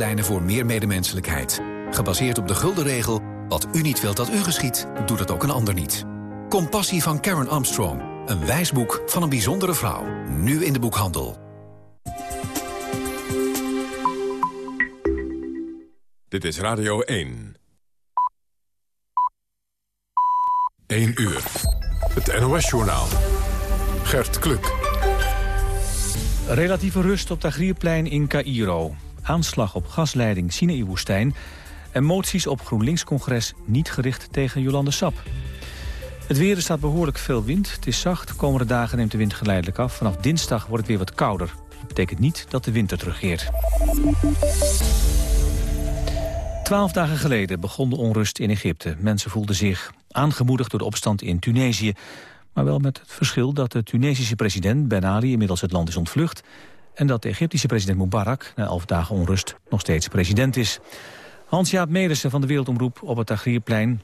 Lijnen voor meer medemenselijkheid. Gebaseerd op de gulden regel, wat u niet wilt dat u geschiet, doet het ook een ander niet. Compassie van Karen Armstrong. Een wijsboek van een bijzondere vrouw. Nu in de boekhandel. Dit is Radio 1. 1 uur. Het NOS-journaal. Gert Kluk. Relatieve rust op Tagrierplein in Cairo. Aanslag op gasleiding Sinaï-woestijn. En moties op GroenLinks-congres niet gericht tegen Jolande Sap. Het weer er staat behoorlijk veel wind. Het is zacht. Komende dagen neemt de wind geleidelijk af. Vanaf dinsdag wordt het weer wat kouder. Dat betekent niet dat de winter terugkeert. Twaalf dagen geleden begon de onrust in Egypte. Mensen voelden zich aangemoedigd door de opstand in Tunesië. Maar wel met het verschil dat de Tunesische president Ben Ali inmiddels het land is ontvlucht... en dat de Egyptische president Mubarak na elf dagen onrust nog steeds president is. Hans-Jaap Medersen van de Wereldomroep op het Tagrierplein.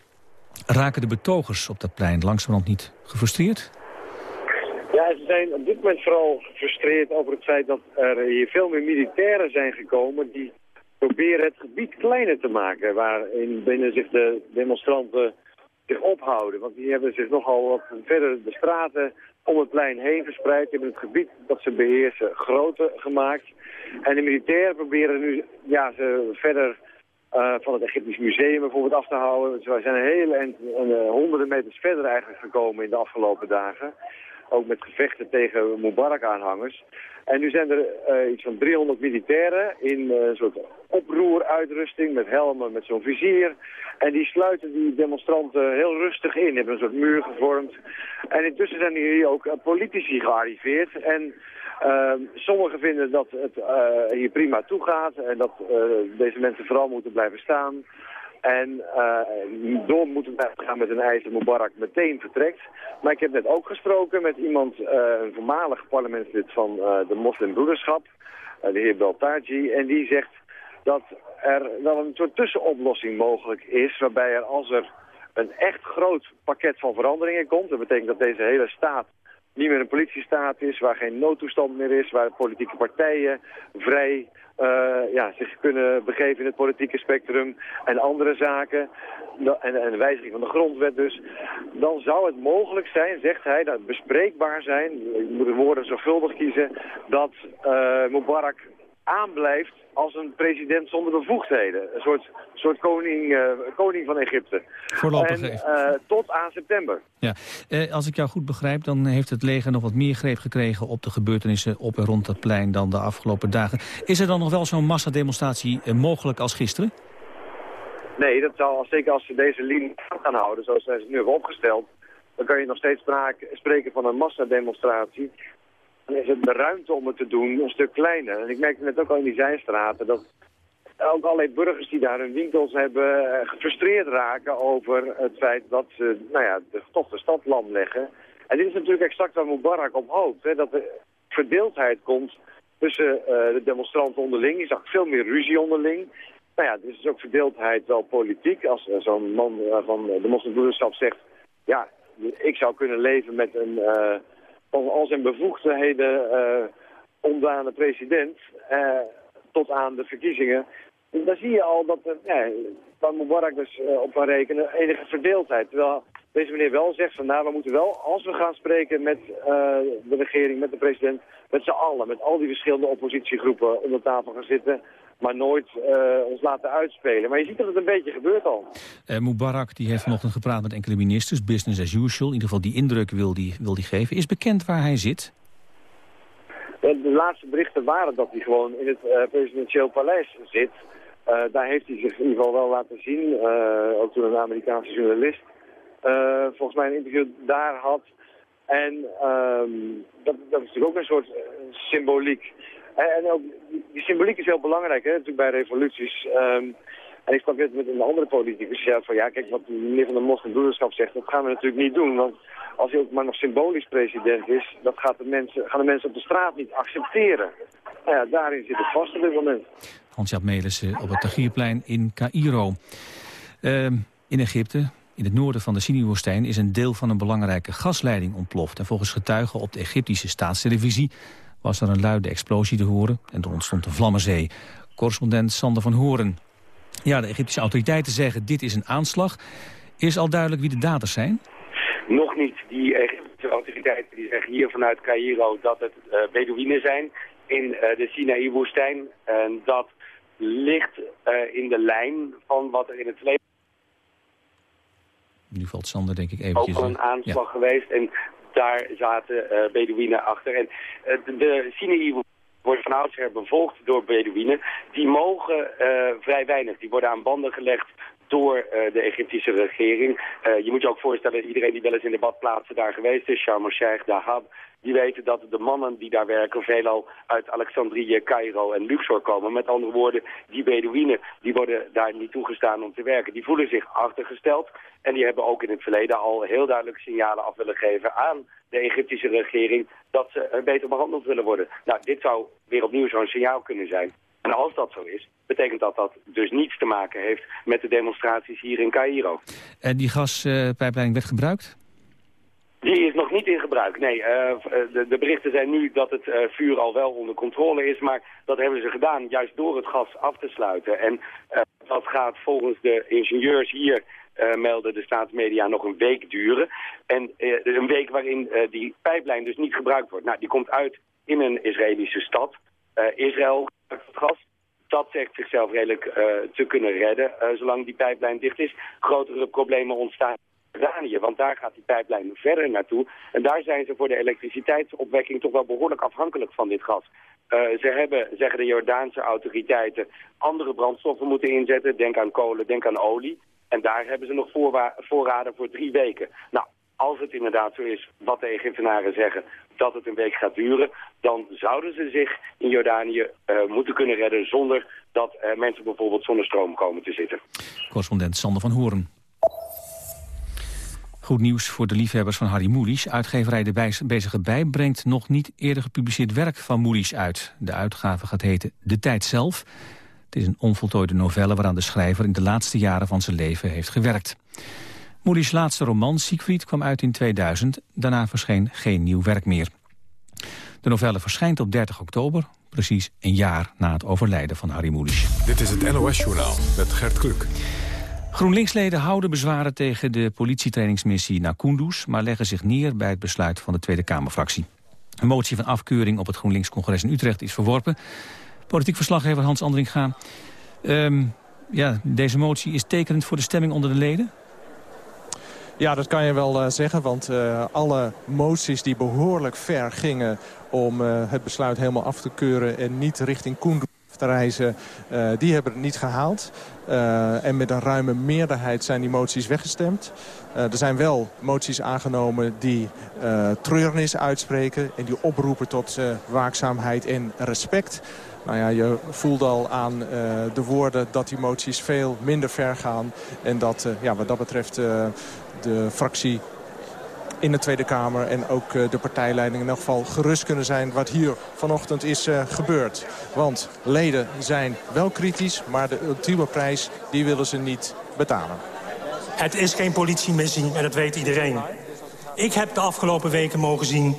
Raken de betogers op dat plein langzamerhand niet gefrustreerd? Ja, ze zijn op dit moment vooral gefrustreerd over het feit dat er hier veel meer militairen zijn gekomen... die proberen het gebied kleiner te maken waarin binnen zich de demonstranten zich ophouden. Want die hebben zich nogal wat verder de straten om het plein heen verspreid. Die hebben het gebied dat ze beheersen groter gemaakt. En de militairen proberen nu ja, ze verder uh, van het Egyptisch Museum bijvoorbeeld af te houden. Dus wij zijn een hele uh, honderden meters verder eigenlijk gekomen in de afgelopen dagen. Ook met gevechten tegen Mubarak-aanhangers. En nu zijn er uh, iets van 300 militairen in een soort oproeruitrusting met helmen, met zo'n vizier. En die sluiten die demonstranten heel rustig in, hebben een soort muur gevormd. En intussen zijn hier ook politici gearriveerd. En uh, sommigen vinden dat het hier prima toegaat en dat deze mensen vooral moeten blijven staan. En door moeten blijven gaan met een eis dat Mubarak meteen vertrekt. Maar ik heb net ook gesproken met iemand, een voormalig parlementslid van de moslimbroederschap, de heer Beltaji. En die zegt dat er wel een soort tussenoplossing mogelijk is, waarbij er als er een echt groot pakket van veranderingen komt, dat betekent dat deze hele staat niet meer een politiestaat is, waar geen noodtoestand meer is, waar politieke partijen vrij uh, ja, zich kunnen begeven in het politieke spectrum en andere zaken, en, en wijziging van de grondwet dus, dan zou het mogelijk zijn, zegt hij, dat bespreekbaar zijn, ik moet de woorden zorgvuldig kiezen, dat uh, Mubarak aanblijft als een president zonder bevoegdheden. Een soort, soort koning, uh, koning van Egypte. Voorlopig en, uh, tot aan september. Ja. Uh, als ik jou goed begrijp, dan heeft het leger nog wat meer greep gekregen... op de gebeurtenissen op en rond dat plein dan de afgelopen dagen. Is er dan nog wel zo'n massademonstratie mogelijk als gisteren? Nee, dat zal, zeker als ze deze linie gaan houden, zoals ze nu hebben opgesteld... dan kan je nog steeds spreken van een massademonstratie dan is het de ruimte om het te doen een stuk kleiner. En ik merkte net ook al in die zijstraten dat ook allerlei burgers die daar hun winkels hebben uh, gefrustreerd raken over het feit dat ze nou ja, de, toch stad lam leggen. En dit is natuurlijk exact waar Mubarak op hoopt. Hè, dat er verdeeldheid komt tussen uh, de demonstranten onderling. Je zag veel meer ruzie onderling. Nou ja, er is ook verdeeldheid wel politiek. Als uh, zo'n man van de moslimbroederschap zegt... ja, ik zou kunnen leven met een van al zijn bevoegdheden uh, ontdaan de president uh, tot aan de verkiezingen. En dan zie je al dat er, ja, waar Mubarak dus op kan rekenen, enige verdeeldheid. Terwijl deze meneer wel zegt van nou, we moeten wel, als we gaan spreken met de regering, met de president, met z'n allen, met al die verschillende oppositiegroepen om de tafel gaan zitten maar nooit uh, ons laten uitspelen. Maar je ziet dat het een beetje gebeurt al. Uh, Mubarak die heeft vanochtend gepraat met enkele ministers, business as usual. In ieder geval die indruk wil die, wil die geven. Is bekend waar hij zit? De, laatste berichten waren dat hij gewoon in het uh, presidentieel paleis zit. daar heeft hij zich in ieder geval wel laten zien. ook toen een Amerikaanse journalist volgens mij een interview daar had. En um, dat, dat is natuurlijk ook een soort symboliek. En ook, die symboliek is heel belangrijk, hè, natuurlijk bij revoluties. Um, en ik sprak net met een andere politicus, ja, van ja, kijk, wat meneer van de moslimbroederschap zegt, dat gaan we natuurlijk niet doen. Want als hij ook maar nog symbolisch president is, dat gaat de mensen, gaan de mensen op de straat niet accepteren. Nou ja, daarin zit het vast op dit moment. Hans-Jaap Melissen op het Tagierplein in Cairo. Uh, in Egypte, in het noorden van de Sinai-woestijn, is een deel van een belangrijke gasleiding ontploft. En volgens getuigen op de Egyptische staatstelevisie was er een luide explosie te horen en er ontstond een vlammenzee. Correspondent Sander van Horen. Ja, de Egyptische autoriteiten zeggen dit is een aanslag. Is al duidelijk wie de daders zijn? Nog niet. Die Egyptische autoriteiten die zeggen hier vanuit Cairo dat het uh, Bedouinen zijn in uh, de Sinaï-woestijn. En dat ligt uh, in de lijn van wat er in het verleden... Nu valt Sander denk ik eventjes... Ook al een aanslag ja. geweest en daar zaten uh, Bedouinen achter. En uh, de, de Sinaï wordt van oudsher bevolkt door Bedouinen. Die mogen uh, vrij weinig. Die worden aan banden gelegd door uh, de Egyptische regering. Uh, je moet je ook voorstellen, iedereen die wel eens in de badplaatsen daar geweest is, Sharm el-Sheikh, Dahab, die weten dat de mannen die daar werken veelal uit Alexandrië, Cairo en Luxor komen. Met andere woorden, die Bedouinen die worden daar niet toegestaan om te werken. Die voelen zich achtergesteld en die hebben ook in het verleden al heel duidelijk signalen af willen geven aan de Egyptische regering dat ze beter behandeld willen worden. Nou, dit zou weer opnieuw zo'n signaal kunnen zijn. En als dat zo is, betekent dat dat dus niets te maken heeft met de demonstraties hier in Cairo. En die gaspijpleiding werd gebruikt? Die is nog niet in gebruik, nee. Uh, de, de, berichten zijn nu dat het uh, vuur al wel onder controle is, maar dat hebben ze gedaan juist door het gas af te sluiten. En uh, dat gaat volgens de ingenieurs hier, melden de staatsmedia, nog een week duren. En een week waarin die pijplijn dus niet gebruikt wordt. Nou, die komt uit in een Israëlische stad. Israël gas. Dat zegt zichzelf redelijk te kunnen redden, zolang die pijplijn dicht is. Grotere problemen ontstaan Jordanië, want daar gaat die pijplijn verder naartoe. En daar zijn ze voor de elektriciteitsopwekking toch wel behoorlijk afhankelijk van dit gas. Uh, ze hebben, zeggen de Jordaanse autoriteiten, andere brandstoffen moeten inzetten. Denk aan kolen, denk aan olie. En daar hebben ze nog voorraden voor drie weken. Nou, als het inderdaad zo is wat de Egyptenaren zeggen, dat het een week gaat duren, dan zouden ze zich in Jordanië uh, moeten kunnen redden zonder dat mensen bijvoorbeeld zonder stroom komen te zitten. Correspondent Sander van Horen. Goed nieuws voor de liefhebbers van Harry Mulisch. Uitgeverij De Bezige Bij brengt nog niet eerder gepubliceerd werk van Mulisch uit. De uitgave gaat heten De Tijd Zelf. Het is een onvoltooide novelle waaraan de schrijver in de laatste jaren van zijn leven heeft gewerkt. Mulisch' laatste roman, Siegfried, kwam uit in 2000. Daarna verscheen geen nieuw werk meer. De novelle verschijnt op 30 oktober, precies een jaar na het overlijden van Harry Mulisch. Dit is het NOS-journaal met Gert Kluk. GroenLinks-leden houden bezwaren tegen de politietrainingsmissie naar Kunduz... maar leggen zich neer bij het besluit van de Tweede Kamerfractie. Een motie van afkeuring op het GroenLinks-congres in Utrecht is verworpen. Politiek verslaggever Hans Andringa. Um, ja, deze motie is tekenend voor de stemming onder de leden? Ja, dat kan je wel uh, zeggen, want uh, alle moties die behoorlijk ver gingen... om uh, het besluit helemaal af te keuren en niet richting Kunduz te reizen, die hebben het niet gehaald. En met een ruime meerderheid zijn die moties weggestemd. Er zijn wel moties aangenomen die uh, treurnis uitspreken... en die oproepen tot waakzaamheid en respect. Nou ja, je voelt al aan de woorden dat die moties veel minder ver gaan. En dat ja, wat dat betreft de fractie in de Tweede Kamer en ook uh, de partijleiding in elk geval gerust kunnen zijn wat hier vanochtend is uh, gebeurd. Want leden zijn wel kritisch, maar de ultieme prijs die willen ze niet betalen. Het is geen politiemissie en dat weet iedereen. Ik heb de afgelopen weken mogen zien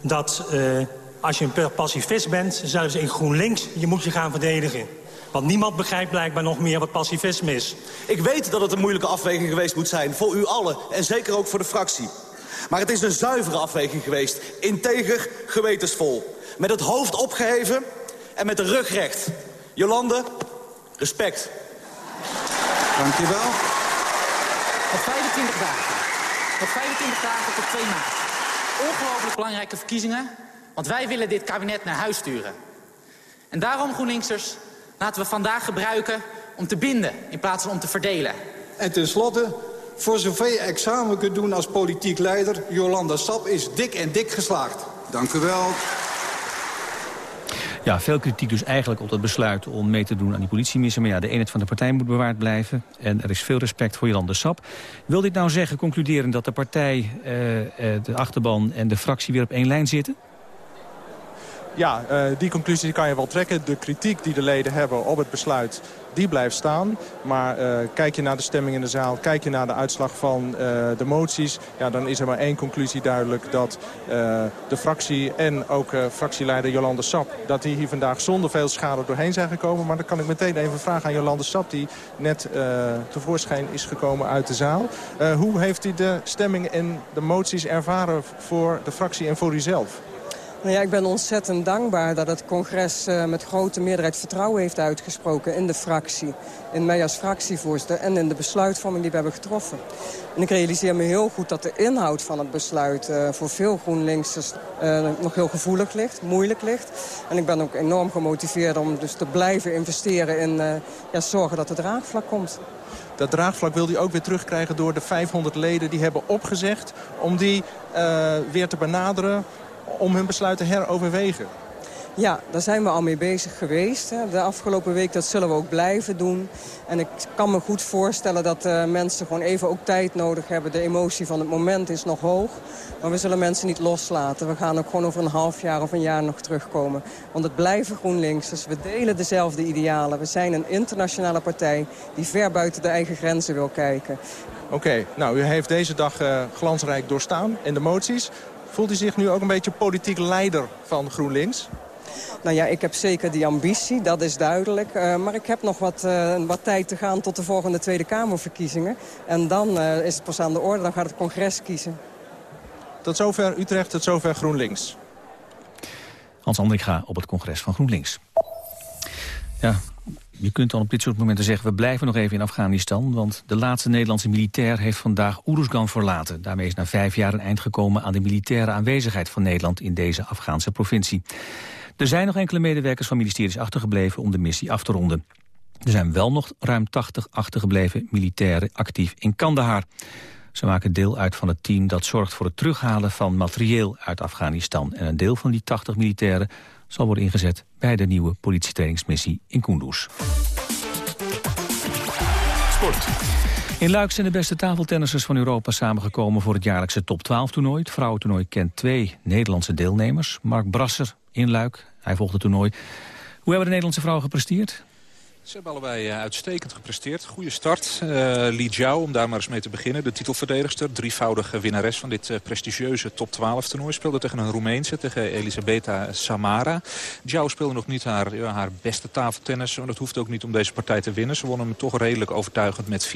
dat uh, als je een pacifist bent, zelfs in GroenLinks, je moet je gaan verdedigen. Want niemand begrijpt blijkbaar nog meer wat pacifisme is. Ik weet dat het een moeilijke afweging geweest moet zijn voor u allen en zeker ook voor de fractie. Maar het is een zuivere afweging geweest. Integer, gewetensvol. Met het hoofd opgeheven en met de rug recht. Jolande, respect. Dank je wel. Nog 25 dagen. Nog 25 dagen tot 2 maart. Ongelooflijk belangrijke verkiezingen. Want wij willen dit kabinet naar huis sturen. En daarom, GroenLinksers, laten we vandaag gebruiken om te binden in plaats van om te verdelen. En tenslotte, voor zover je examen kunt doen als politiek leider... Jolanda Sap is dik en dik geslaagd. Dank u wel. Ja, veel kritiek dus eigenlijk op het besluit om mee te doen aan die politiemissie. Maar ja, de eenheid van de partij moet bewaard blijven. En er is veel respect voor Jolanda Sap. Wil dit nou zeggen, concluderen, dat de partij, eh, eh de achterban en de fractie weer op één lijn zitten? Ja, die conclusie kan je wel trekken. De kritiek die de leden hebben op het besluit die blijft staan. Maar uh, kijk je naar de stemming in de zaal, kijk je naar de uitslag van uh, de moties... Ja, dan is er maar één conclusie duidelijk dat de fractie en ook fractieleider Jolande Sap... dat die hier vandaag zonder veel schade doorheen zijn gekomen. Maar dan kan ik meteen even vragen aan Jolande Sap... die net tevoorschijn is gekomen uit de zaal. hoe heeft u de stemming en de moties ervaren voor de fractie en voor uzelf? Nou ja, ik ben ontzettend dankbaar dat het congres uh, met grote meerderheid vertrouwen heeft uitgesproken in de fractie. In mij als fractievoorzitter en in de besluitvorming die we hebben getroffen. En ik realiseer me heel goed dat de inhoud van het besluit uh, voor veel GroenLinksers uh, nog heel gevoelig ligt, moeilijk ligt. En ik ben ook enorm gemotiveerd om dus te blijven investeren in ja, zorgen dat het draagvlak komt. Dat draagvlak wil hij ook weer terugkrijgen door de 500 leden die hebben opgezegd... om die weer te benaderen om hun besluit te heroverwegen? Ja, daar zijn we al mee bezig geweest. Hè. De afgelopen week, dat zullen we ook blijven doen. En ik kan me goed voorstellen dat uh, mensen gewoon even ook tijd nodig hebben. De emotie van het moment is nog hoog. Maar we zullen mensen niet loslaten. We gaan ook gewoon over een half jaar of een jaar nog terugkomen. Want het blijven GroenLinks. Dus we delen dezelfde idealen. We zijn een internationale partij die ver buiten de eigen grenzen wil kijken. Oké, nou u heeft deze dag uh, glansrijk doorstaan in de moties. Voelt u zich nu ook een beetje politiek leider van GroenLinks? Nou ja, ik heb zeker die ambitie, dat is duidelijk. Uh, maar ik heb nog wat, uh, wat tijd te gaan tot de volgende Tweede Kamerverkiezingen. En dan uh, is het pas aan de orde, dan gaat het congres kiezen. Tot zover Utrecht, tot zover GroenLinks. Hans Andringa op het congres van GroenLinks. Ja, je kunt dan op dit soort momenten zeggen... we blijven nog even in Afghanistan... want de laatste Nederlandse militair heeft vandaag Oeruzgan verlaten. Daarmee is na vijf jaar een eind gekomen... aan de militaire aanwezigheid van Nederland in deze Afghaanse provincie. Er zijn nog enkele medewerkers van ministeries achtergebleven... om de missie af te ronden. Er zijn wel nog ruim 80 achtergebleven militairen actief in Kandahar. Ze maken deel uit van het team dat zorgt voor het terughalen van materieel uit Afghanistan. En een deel van die 80 militairen zal worden ingezet bij de nieuwe politietrainingsmissie in Kunduz. Sport. In Luik zijn de beste tafeltennissers van Europa samengekomen voor het jaarlijkse top 12 toernooi. Het vrouwentoernooi kent twee Nederlandse deelnemers. Mark Brasser in Luik, hij volgt het toernooi. Hoe hebben de Nederlandse vrouwen gepresteerd? Ze hebben allebei uh, uitstekend gepresteerd. Goede start. Uh, Li Jiao, om daar maar eens mee te beginnen. De titelverdedigster, drievoudige winnares van dit uh, prestigieuze top 12 toernooi. Speelde tegen een Roemeense, tegen Elisabetta Samara. Jiao speelde nog niet haar, haar beste tafeltennis. Maar dat hoeft ook niet om deze partij te winnen. Ze won hem toch redelijk overtuigend met 4-2.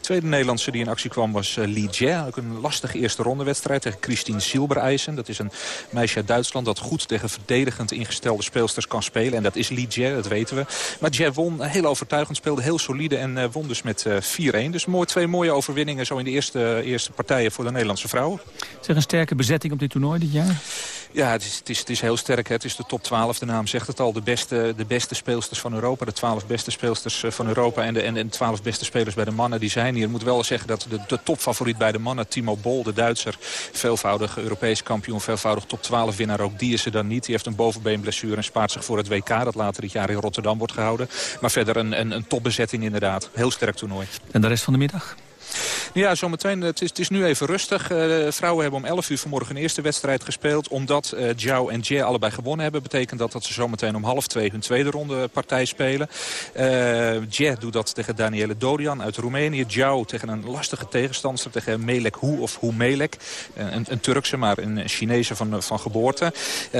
Tweede Nederlandse die in actie kwam was Li Jie. Ook een lastige eerste rondewedstrijd tegen Christine Silbereisen. Dat is een meisje uit Duitsland dat goed tegen verdedigend ingestelde speelsters kan spelen. En dat is Li Jie, dat weten we. Maar Jie won heel overtuigend, speelde heel solide en uh, won dus met uh, 4-1. Dus mooi, twee mooie overwinningen zo in de eerste, eerste partijen voor de Nederlandse vrouwen. Zeg een sterke bezetting op dit toernooi dit jaar? Ja, het is, het is, het is heel sterk. Hè. Het is de top 12, de naam zegt het al. De beste, de beste speelsters van Europa. De 12 beste speelsters van Europa en de, en, en 12 beste spelers bij de mannen. Die zijn hier. Ik moet wel zeggen dat de, de topfavoriet bij de mannen, Timo Bol, de Duitser. Veelvoudig Europees kampioen, veelvoudig top 12 winnaar. Ook die is er dan niet. Die heeft een bovenbeenblessure en spaart zich voor het WK. Dat later dit jaar in Rotterdam wordt gehouden. Maar verder een, een, een topbezetting inderdaad. Heel sterk toernooi. En de rest van de middag? Ja, zometeen. Het is, het is nu even rustig. Uh, vrouwen hebben om 11 uur vanmorgen een eerste wedstrijd gespeeld. Omdat uh, Jiao en Jie allebei gewonnen hebben... betekent dat dat ze zometeen om half twee hun tweede ronde partij spelen. Uh, Jie doet dat tegen Daniele Dorian uit Roemenië. Jiao tegen een lastige tegenstander, tegen Melek Hu of Hu Melek. Een, een Turkse, maar een Chinese van, van geboorte.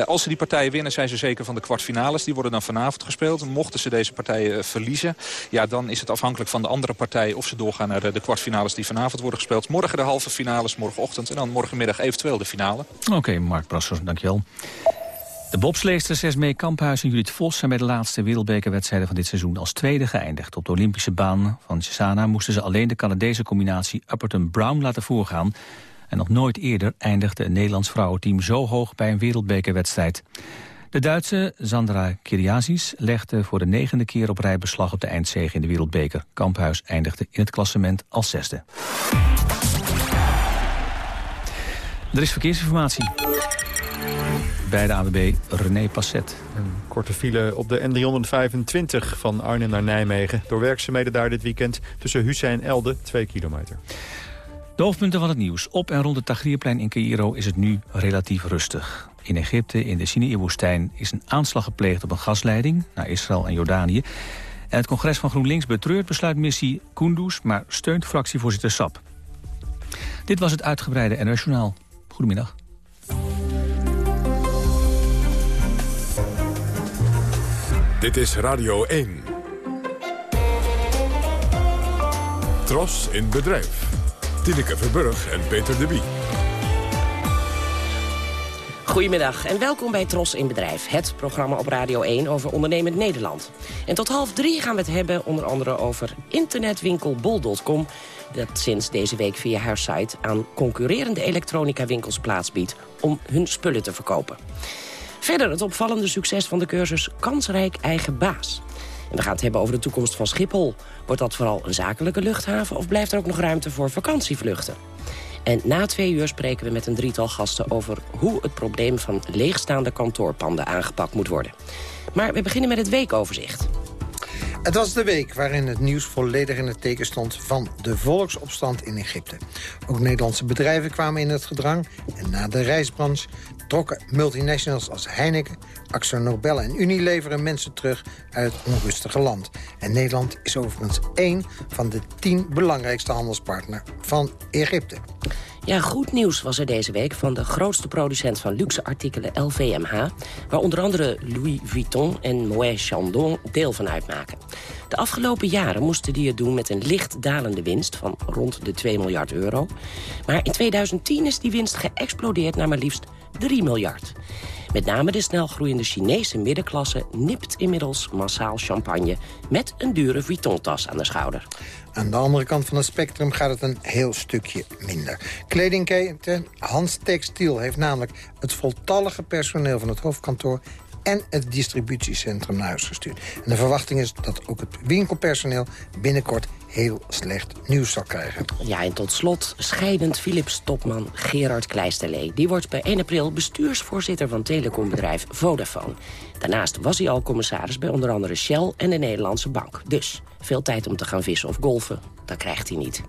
als ze die partijen winnen, zijn ze zeker van de kwartfinales. Die worden dan vanavond gespeeld. Mochten ze deze partijen verliezen, ja, dan is het afhankelijk van de andere partij... of ze doorgaan naar de, de kwartfinales die vanavond worden gespeeld. Morgen de halve finales, morgenochtend en dan morgenmiddag eventueel de finale. Oké, Mark Brasser, dankjewel. De bobsleesters Esmee Kamphuis en Judith Vos zijn bij de laatste wereldbekerwedstrijden van dit seizoen als tweede geëindigd. Op de Olympische baan van Cesana moesten ze alleen de Canadese combinatie Upperton-Brown laten voorgaan. En nog nooit eerder eindigde een Nederlands vrouwenteam zo hoog bij een wereldbekerwedstrijd. De Duitse Sandra Kiriazis legde voor de negende keer op rij beslag op de eindzege in de wereldbeker. Kamphuis eindigde in het klassement als zesde. Er is verkeersinformatie. Bij de AWB René Passet. Een korte file op de N325 van Arnhem naar Nijmegen. Door werkzaamheden daar dit weekend tussen Hussein en Elde, 2 kilometer. De hoofdpunten van het nieuws. Op en rond het Tagrierplein in Cairo is het nu relatief rustig. In Egypte, in de Sinaï-woestijn, is een aanslag gepleegd op een gasleiding... naar Israël en Jordanië. En het congres van GroenLinks betreurt besluitmissie Kunduz... maar steunt fractievoorzitter Sap. Dit was het uitgebreide NR Journaal. Goedemiddag. Dit is Radio 1. Tros in bedrijf. Tineke Verburg en Peter de Wie. Goedemiddag en welkom bij Tros in Bedrijf, het programma op Radio 1 over ondernemend Nederland. En tot half drie gaan we het hebben onder andere over internetwinkel bol.com... dat sinds deze week via haar site aan concurrerende elektronica winkels plaatsbiedt om hun spullen te verkopen. Verder het opvallende succes van de cursus Kansrijk Eigen Baas. En we gaan het hebben over de toekomst van Schiphol. Wordt dat vooral een zakelijke luchthaven of blijft er ook nog ruimte voor vakantievluchten? En na twee uur spreken we met een drietal gasten over hoe het probleem van leegstaande kantoorpanden aangepakt moet worden. Maar we beginnen met het weekoverzicht. Het was de week waarin het nieuws volledig in het teken stond van de volksopstand in Egypte. Ook Nederlandse bedrijven kwamen in het gedrang en na de reisbranche trokken multinationals als Heineken, Axel Nobel en Unilever mensen terug uit het onrustige land. En Nederland is overigens één van de tien belangrijkste handelspartners van Egypte. Ja, goed nieuws was er deze week van de grootste producent van luxe artikelen LVMH... waar onder andere Louis Vuitton en Moet Chandon deel van uitmaken. De afgelopen jaren moesten die het doen met een licht dalende winst van rond de 2 miljard euro. Maar in 2010 is die winst geëxplodeerd naar maar liefst 3 miljard. Met name de snel groeiende Chinese middenklasse nipt inmiddels massaal champagne... met een dure Vuitton-tas aan de schouder. Aan de andere kant van het spectrum gaat het een heel stukje minder. Kledingketen Hans Textiel heeft namelijk het voltallige personeel van het hoofdkantoor en het distributiecentrum naar huis gestuurd. En de verwachting is dat ook het winkelpersoneel binnenkort heel slecht nieuws zal krijgen. Ja, en tot slot scheidend Philips-topman Gerard Kleisterlee. Die wordt bij 1 april bestuursvoorzitter van telecombedrijf Vodafone. Daarnaast was hij al commissaris bij onder andere Shell en de Nederlandse Bank. Dus veel tijd om te gaan vissen of golfen, dat krijgt hij niet.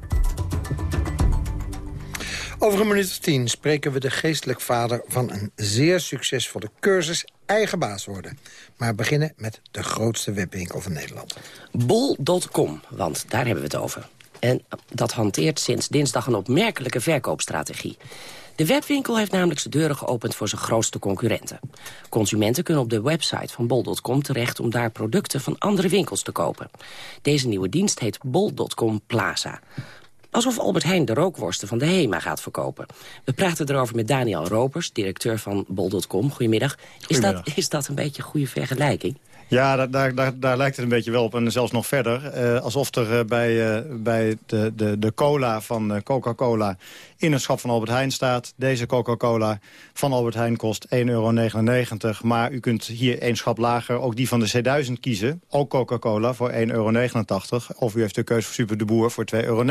Over een minuut of tien spreken we de geestelijk vader van een zeer succesvolle cursus eigen baas worden. Maar beginnen met de grootste webwinkel van Nederland. Bol.com, want daar hebben we het over. En dat hanteert sinds dinsdag een opmerkelijke verkoopstrategie. De webwinkel heeft namelijk zijn deuren geopend voor zijn grootste concurrenten. Consumenten kunnen op de website van bol.com terecht om daar producten van andere winkels te kopen. Deze nieuwe dienst heet bol.com Plaza. Alsof Albert Heijn de rookworsten van de HEMA gaat verkopen. We praten erover met Daniel Ropers, directeur van bol.com. Goedemiddag. Is dat, is dat een beetje een goede vergelijking? Ja, daar, daar, daar, lijkt het een beetje wel op. En zelfs nog verder. Uh, alsof er uh, bij, uh, bij de, de, de cola van Coca-Cola in een schap van Albert Heijn staat. Deze Coca-Cola van Albert Heijn kost 1,99 euro. Maar u kunt hier één schap lager ook die van de C1000 kiezen. Ook Coca-Cola voor 1,89 euro. Of u heeft de keuze voor Super de Boer voor 2,09 euro.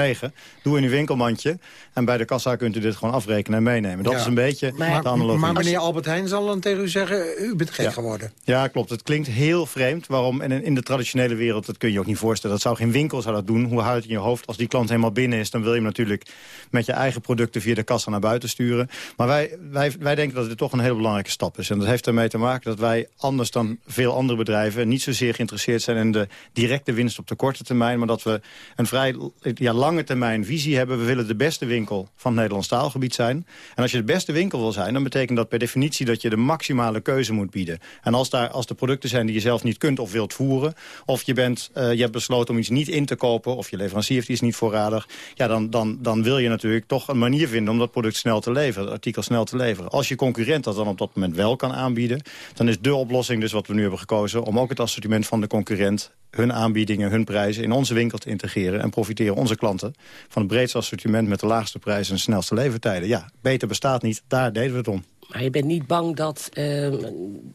Doe in uw winkelmandje. En bij de kassa kunt u dit gewoon afrekenen en meenemen. Dat is een beetje maar, de analogie. Maar meneer Albert Heijn zal dan tegen u zeggen... u bent gek geworden. Ja, klopt. Het klinkt heel vreemd. Waarom? En in de traditionele wereld, dat kun je ook niet voorstellen. Dat zou geen winkel zou dat doen. Hoe houdt het in je hoofd? Als die klant helemaal binnen is, dan wil je hem natuurlijk met je eigen producten via de kassa naar buiten sturen. Maar wij, wij, wij denken dat dit toch een hele belangrijke stap is. En dat heeft ermee te maken dat wij anders dan veel andere bedrijven niet zozeer geïnteresseerd zijn in de directe winst op de korte termijn. Maar dat we een vrij ja, lange termijn visie hebben. We willen de beste winkel van het Nederlands taalgebied zijn. En als je de beste winkel wil zijn, dan betekent dat per definitie dat je de maximale keuze moet bieden. En als, daar, als er producten zijn die je zelf niet kunt of wilt voeren. Of je, bent, uh, je hebt besloten om iets niet in te kopen. Of je leverancier heeft iets niet voorradig. Ja, dan, dan, dan wil je natuurlijk toch een manier vinden om dat product snel te leveren. Het artikel snel te leveren. Als je concurrent dat dan op dat moment wel kan aanbieden. Dan is de oplossing dus wat we nu hebben gekozen. Om ook het assortiment van de concurrent hun aanbiedingen, hun prijzen in onze winkel te integreren. En profiteren onze klanten van het breedste assortiment met de laagste prijzen en snelste levertijden. Ja, beter bestaat niet. Daar deden we het om. Maar je bent niet bang dat uh,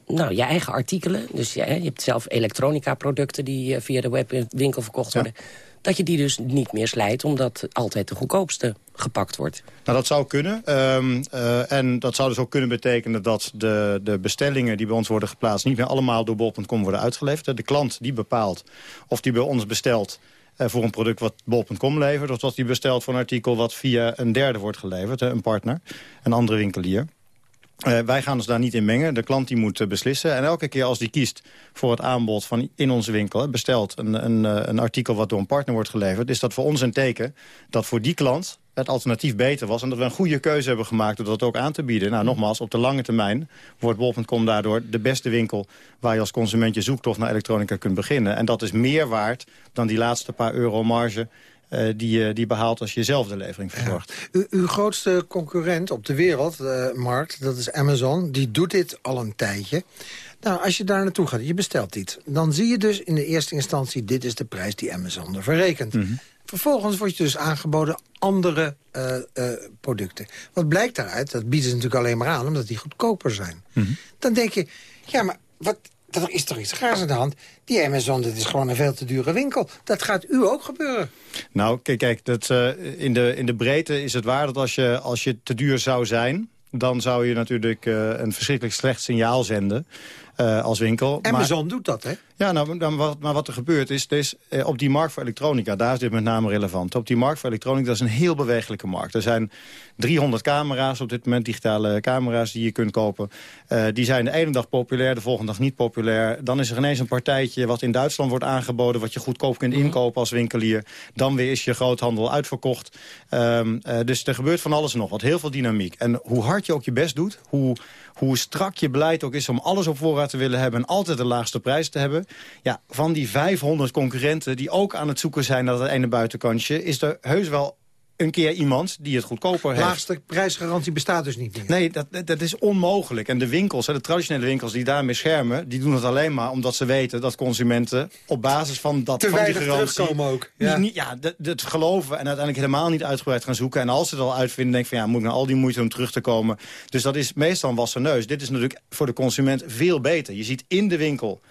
nou, je eigen artikelen... dus je, je hebt zelf elektronica-producten die uh, via de webwinkel verkocht worden... dat je die dus niet meer slijt omdat altijd de goedkoopste gepakt wordt? Nou, dat zou kunnen. Um, uh, en dat zou dus ook kunnen betekenen dat de, de bestellingen die bij ons worden geplaatst... niet meer allemaal door bol.com worden uitgeleverd. De klant die bepaalt of die bij ons bestelt voor een product wat bol.com levert... of dat die bestelt voor een artikel wat via een derde wordt geleverd, een partner, een andere winkelier. Uh, wij gaan ons daar niet in mengen. De klant die moet uh, beslissen. En elke keer als die kiest voor het aanbod van in onze winkel... bestelt een, een, uh, een artikel wat door een partner wordt geleverd... is dat voor ons een teken dat voor die klant het alternatief beter was... en dat we een goede keuze hebben gemaakt door dat ook aan te bieden. Nou, nogmaals, op de lange termijn wordt bol.com daardoor de beste winkel... waar je als consument je zoektocht naar elektronica kunt beginnen. En dat is meer waard dan die laatste paar euro marge die, uh, die behaalt als je zelf de levering verzorgt. Ja. U, uw grootste concurrent op de wereldmarkt, uh, dat is Amazon, die doet dit al een tijdje. Nou, als je daar naartoe gaat, je bestelt iets... dan zie je dus in de eerste instantie... dit is de prijs die Amazon er verrekent. Mm -hmm. Vervolgens wordt je dus aangeboden andere uh, uh, producten. Wat blijkt daaruit? Dat bieden ze natuurlijk alleen maar aan... omdat die goedkoper zijn. Mm -hmm. Dan denk je, ja, maar wat, er is toch iets gaars aan de hand. Die Amazon, dat is gewoon een veel te dure winkel. Dat gaat u ook gebeuren. Nou, kijk, kijk dat, uh, in, de, in de breedte is het waar dat als je, als je te duur zou zijn... dan zou je natuurlijk uh, een verschrikkelijk slecht signaal zenden uh, als winkel. Amazon maar, doet dat, hè? Ja, nou, dan, wat, maar wat er gebeurt is, is uh, op die markt voor elektronica, daar is dit met name relevant. Op die markt voor elektronica, dat is een heel bewegelijke markt. Er zijn 300 camera's op dit moment, digitale camera's die je kunt kopen. Uh, die zijn de ene dag populair, de volgende dag niet populair. Dan is er ineens een partijtje wat in Duitsland wordt aangeboden... wat je goedkoop kunt inkopen als winkelier. Dan weer is je groothandel uitverkocht. Um, dus er gebeurt van alles en nog wat. Heel veel dynamiek. En hoe hard je ook je best doet, hoe hoe strak je beleid ook is om alles op voorraad te willen hebben... en altijd de laagste prijs te hebben. Ja, van die 500 concurrenten die ook aan het zoeken zijn naar dat ene buitenkantje... is er heus wel een keer iemand die het goedkoper heeft. Laagste prijsgarantie bestaat dus niet meer. Nee, dat, dat is onmogelijk. En de winkels, de traditionele winkels die daarmee schermen... die doen het alleen maar omdat ze weten dat consumenten... op basis van, dat, Te van die garantie... terugkomen ook. Ja, niet, ja het geloven en uiteindelijk helemaal niet uitgebreid gaan zoeken. En als ze het al uitvinden, denk ik van ja, moet ik nou al die moeite om terug te komen. Dus dat is meestal een wassen neus. Dit is natuurlijk voor de consument veel beter. Je ziet in de winkel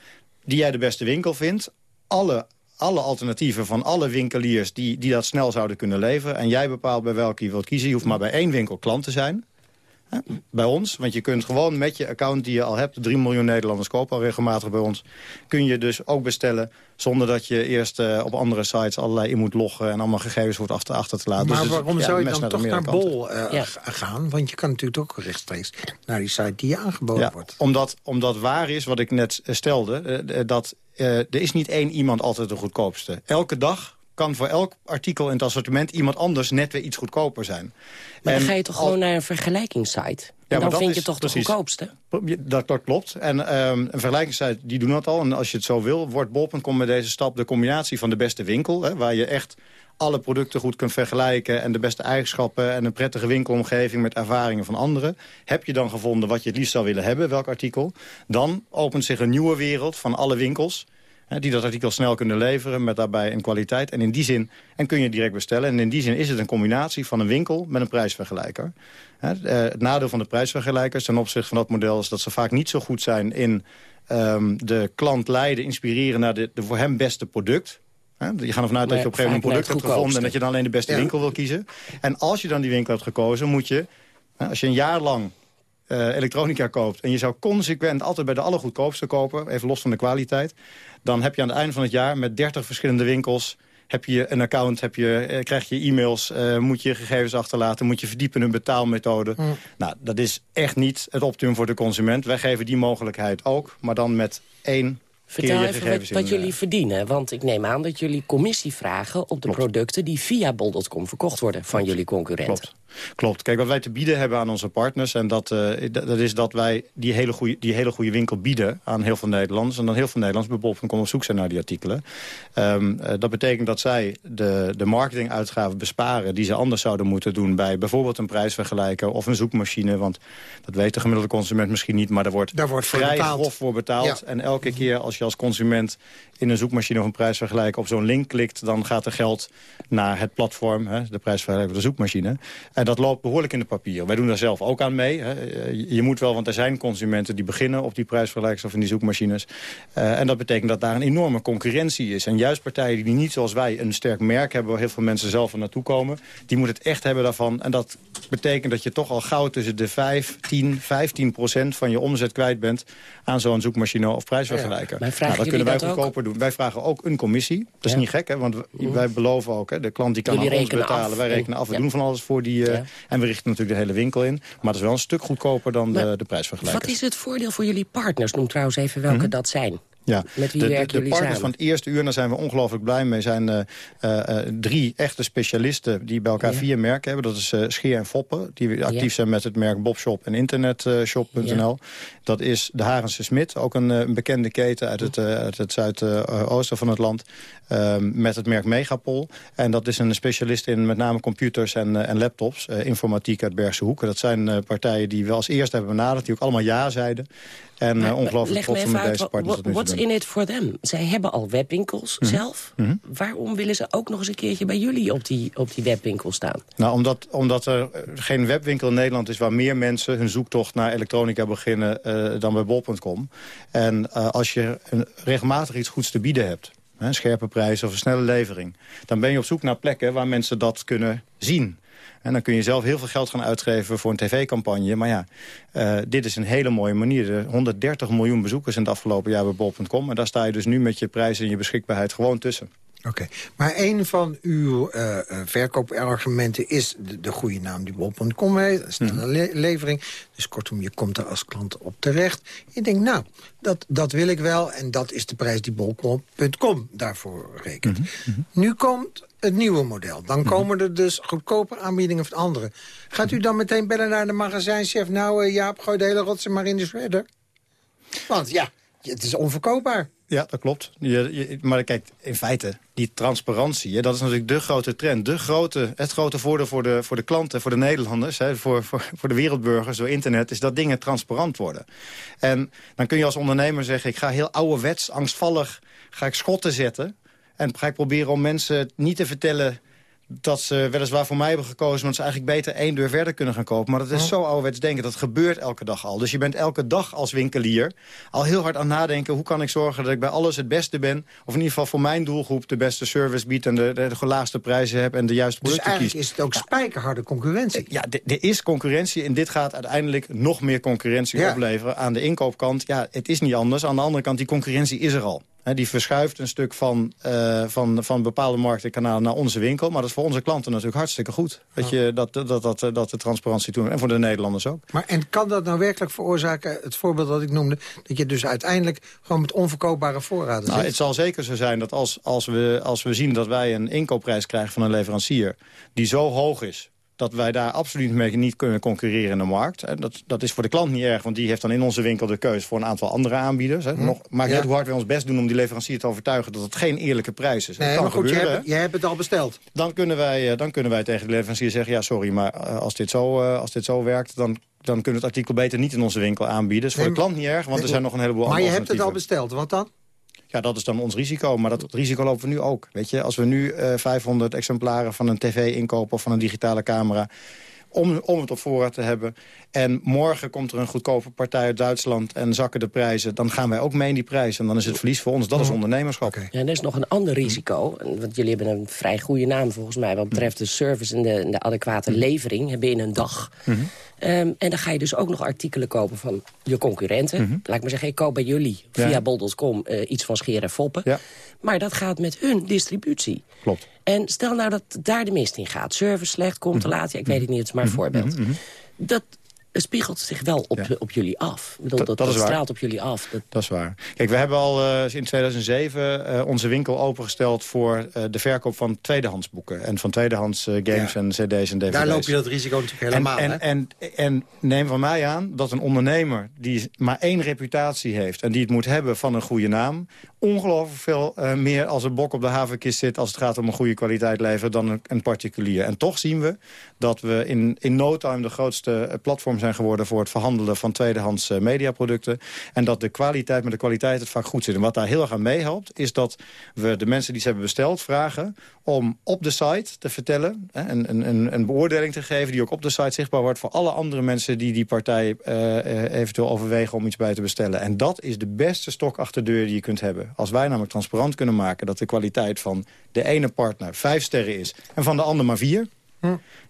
die jij de beste winkel vindt... alle alle alternatieven van alle winkeliers die, die dat snel zouden kunnen leveren. En jij bepaalt bij welke je wilt kiezen. Je hoeft maar bij één winkel klant te zijn. Bij ons, want je kunt gewoon met je account die je al hebt... 3 miljoen Nederlanders kopen al regelmatig bij ons... kun je dus ook bestellen zonder dat je eerst uh, op andere sites allerlei in moet loggen... en allemaal gegevens wordt achter, achter te laten. Maar dus waarom ja, zou je dan toch naar Bol uh, ja. gaan? Want je kan natuurlijk ook rechtstreeks naar die site die je aangeboden ja, wordt. Omdat, omdat waar is wat ik net stelde... Uh, dat uh, er is niet één iemand altijd de goedkoopste. Elke dag kan voor elk artikel in het assortiment iemand anders net weer iets goedkoper zijn. Maar en dan ga je toch al... gewoon naar een vergelijkingssite? En ja, dan vind je toch de goedkoopste? Dat, dat klopt. En um, een vergelijkingssite die doen dat al. En als je het zo wil, wordt bol.com met deze stap de combinatie van de beste winkel. Hè, waar je echt alle producten goed kunt vergelijken... en de beste eigenschappen en een prettige winkelomgeving... met ervaringen van anderen. Heb je dan gevonden wat je het liefst zou willen hebben, welk artikel... dan opent zich een nieuwe wereld van alle winkels die dat artikel snel kunnen leveren met daarbij een kwaliteit. En in die zin en kun je direct bestellen. En in die zin is het een combinatie van een winkel met een prijsvergelijker. Hè, het nadeel van de prijsvergelijkers ten opzichte van dat model... is dat ze vaak niet zo goed zijn in um, de klant leiden, inspireren... naar de, de voor hem beste product... Je gaat ervan uit dat je op een gegeven moment een product hebt gevonden... en dat je dan alleen de beste ja. winkel wil kiezen. En als je dan die winkel hebt gekozen, moet je... als je een jaar lang uh, elektronica koopt... en je zou consequent altijd bij de allergoedkoopste kopen... even los van de kwaliteit... dan heb je aan het einde van het jaar met 30 verschillende winkels... heb je een account, heb je, uh, krijg je e-mails... Uh, moet je gegevens achterlaten, moet je verdiepen in een betaalmethode. Mm. Nou, dat is echt niet het optimum voor de consument. Wij geven die mogelijkheid ook, maar dan met één Vertel even wat, wat jullie verdienen. Want ik neem aan dat jullie commissie vragen op de Klopt. producten... die via bol.com verkocht worden van jullie concurrenten. Klopt. Klopt. Kijk, wat wij te bieden hebben aan onze partners... en dat, uh, dat is dat wij die hele, goeie, die hele goede winkel bieden aan heel veel Nederlanders... en dan heel veel Nederlanders bij bol.com op zoek zijn naar die artikelen. Um, uh, dat betekent dat zij de, de marketinguitgaven besparen... die ze anders zouden moeten doen bij bijvoorbeeld een prijsvergelijker... of een zoekmachine, want dat weet de gemiddelde consument misschien niet... maar daar wordt, daar wordt vrij betaald. grof voor betaald. Ja. En elke keer als je als consument in een zoekmachine of een prijsvergelijker... op zo'n link klikt, dan gaat er geld naar het platform... Hè, de prijsvergelijker, de zoekmachine... En dat loopt behoorlijk in de papieren. Wij doen daar zelf ook aan mee. Hè. Je moet wel, want er zijn consumenten die beginnen op die prijsvergelijkers of in die zoekmachines. Uh, en dat betekent dat daar een enorme concurrentie is. En juist partijen die niet zoals wij een sterk merk hebben... waar heel veel mensen zelf er naartoe komen... die moeten het echt hebben daarvan. En dat betekent dat je toch al gauw tussen de 5, 10, 15 procent van je omzet kwijt bent... aan zo'n zoekmachine of prijsvergelijker. Ja, nou, dat kunnen wij dat goedkoper ook? doen. Wij vragen ook een commissie. Dat is Ja. niet gek, hè? want wij beloven ook... Hè, de klant die kan Jullie aan ons betalen. af. Wij rekenen af. We Ja. doen van alles voor die, uh, en we richten natuurlijk de hele winkel in. Maar het is wel een stuk goedkoper dan de, de prijsvergelijkers. Wat is het voordeel voor jullie partners? Noem trouwens even welke Mhm. dat zijn. Ja, Met wie de, werken de, partners samen? van het eerste uur, daar zijn we ongelooflijk blij mee, zijn eh, eh, eh, drie echte specialisten die bij elkaar Ja. vier merken hebben. Dat is eh, Scheer en Foppen, die actief zijn met het merk Bobshop en internetshop.nl. Dat is de Harense Smit, ook een, eh, een bekende keten uit het, eh, uit het zuidoosten van het land, eh, met het merk Megapol. En dat is een specialist in met name computers en, en laptops, eh, informatiek uit Bergse Hoeken. Dat zijn eh, partijen die we als eerste hebben benaderd, die ook allemaal ja zeiden. En eh, Maar ongelooflijk trots om met deze partners what's in it for them? Zij hebben al webwinkels Mhm. zelf. Mhm. Waarom willen ze ook nog eens een keertje bij jullie op die, op die webwinkel staan? Nou, omdat, omdat er eh, geen webwinkel in Nederland is... waar meer mensen hun zoektocht naar elektronica beginnen eh, dan bij bol.com. En als je een, regelmatig iets goeds te bieden hebt... hè, scherpe prijs of een snelle levering... dan ben je op zoek naar plekken waar mensen dat kunnen zien. En dan kun je zelf heel veel geld gaan uitgeven voor een tv-campagne. Maar ja, eh, dit is een hele mooie manier. Er 130 miljoen bezoekers in het afgelopen jaar bij bol.com. En daar sta je dus nu met je prijs en je beschikbaarheid gewoon tussen. Oké, maar een van uw eh, eh, verkoopargumenten is de, de goede naam die bol.com heeft. Een snelle le- levering. Dus kortom, je komt er als klant op terecht. Je denkt, nou, dat, dat wil ik wel. En dat is de prijs die bol.com daarvoor rekent. Nu komt het nieuwe model. Dan komen er dus goedkoper aanbiedingen van anderen. Gaat u dan meteen bellen naar de magazijnchef... nou, eh, Jaap, gooi de hele rotsen maar in de shredder? Want ja, het is onverkoopbaar. Ja, dat klopt. Maar kijk, in feite, die transparantie, dat is natuurlijk de grote trend. De grote, het grote voordeel voor de, voor de klanten, voor de Nederlanders... Hè, voor, voor, voor de wereldburgers door internet, is dat dingen transparant worden. En dan kun je als ondernemer zeggen... ik ga heel ouderwets, angstvallig, ga ik schotten zetten... en ga ik proberen om mensen niet te vertellen dat ze weliswaar voor mij hebben gekozen... want ze eigenlijk beter één deur verder kunnen gaan kopen. Maar dat is zo ouderwets denken, dat gebeurt elke dag al. Dus je bent elke dag als winkelier al heel hard aan het nadenken... hoe kan ik zorgen dat ik bij alles het beste ben... of in ieder geval voor mijn doelgroep de beste service bied... en de, de, de laagste prijzen heb en de juiste Dus producten eigenlijk kies. is het ook spijkerharde concurrentie. Ja, er is concurrentie en dit gaat uiteindelijk nog meer concurrentie Ja. opleveren. Aan de inkooppkant, ja, het is niet anders. Aan de andere kant, die concurrentie is er al. Die verschuift een stuk van, eh, van, van bepaalde marktenkanalen naar onze winkel. Maar dat is voor onze klanten natuurlijk hartstikke goed. Dat, je, dat, dat, dat, dat, dat de transparantie doen. En voor de Nederlanders ook. Maar en kan dat nou werkelijk veroorzaken, het voorbeeld dat ik noemde... dat je dus uiteindelijk gewoon met onverkoopbare voorraden Nou, zit? het zal zeker zo zijn dat als, als, we, als we zien dat wij een inkoopprijs krijgen van een leverancier... die zo hoog is dat wij daar absoluut mee niet kunnen concurreren in de markt. En dat, dat is voor de klant niet erg, want die heeft dan in onze winkel de keuze voor een aantal andere aanbieders. Hè. Hm. Nog, niet Ja. hoe hard we ons best doen om die leverancier te overtuigen dat het geen eerlijke prijs is. Nee, dat kan maar goed, je gebeuren, hebt, je hebt het al besteld. dan, kunnen wij, eh, dan kunnen wij tegen de leverancier zeggen, ja sorry, maar eh, als dit zo, eh, als dit zo werkt, dan, dan kunnen we het artikel beter niet in onze winkel aanbieden. Dus voor Nee, de klant niet erg, want nee, er zijn nog een heleboel Maar andere je hebt het al besteld, wat dan? Ja, dat is dan ons risico. Maar dat risico lopen we nu ook. Weet je, als we nu eh 500 exemplaren van een tv inkopen of van een digitale camera... Om, om het op voorraad te hebben. En morgen komt er een goedkope partij uit Duitsland en zakken de prijzen. Dan gaan wij ook mee in die prijs. En dan is het verlies voor ons. Dat is ondernemerschap. Ja, en er is nog een ander risico. Want jullie hebben een vrij goede naam volgens mij... wat betreft de service en de, en de adequate levering binnen een dag. Ehm, en dan ga je dus ook nog artikelen kopen van je concurrenten. Laat ik maar zeggen, ik koop bij jullie via Ja. bol.com eh, iets van Scheer en Foppen. Maar dat gaat met hun distributie. Klopt. En stel nou dat daar de mist in gaat. Service slecht, komt te laat. Ja, ik weet het niet, het is maar een voorbeeld. Dat spiegelt zich wel op, op jullie af. Ik bedoel, Dat- dat, dat dat, is waar. straalt op jullie af. Dat, Dat is waar. Kijk, we hebben al eh, in 2007 eh, onze winkel opengesteld... voor eh, de verkoop van tweedehands boeken. En van tweedehands eh, games en cd's en dvd's. Daar loop je dat risico natuurlijk helemaal. en, hè? en, en, en neem van mij aan dat een ondernemer die maar één reputatie heeft... en die het moet hebben van een goede naam... ongelooflijk veel eh, meer als een bok op de havenkist zit... als het gaat om een goede kwaliteit leveren dan een, particulier. En toch zien we dat we in, in no time de grootste eh, platform zijn geworden... voor het verhandelen van tweedehands eh, mediaproducten. En dat de kwaliteit met de kwaliteit het vaak goed zit. En wat daar heel erg aan meehelpt... is dat we de mensen die ze hebben besteld vragen... om op de site te vertellen, hè, een, een, een, beoordeling te geven... die ook op de site zichtbaar wordt voor alle andere mensen... die die partij eventueel overwegen om iets bij te bestellen. En dat is de beste stok achter de deur die je kunt hebben. Als wij namelijk transparant kunnen maken... dat de kwaliteit van de ene partner vijf sterren is... en van de ander maar vier...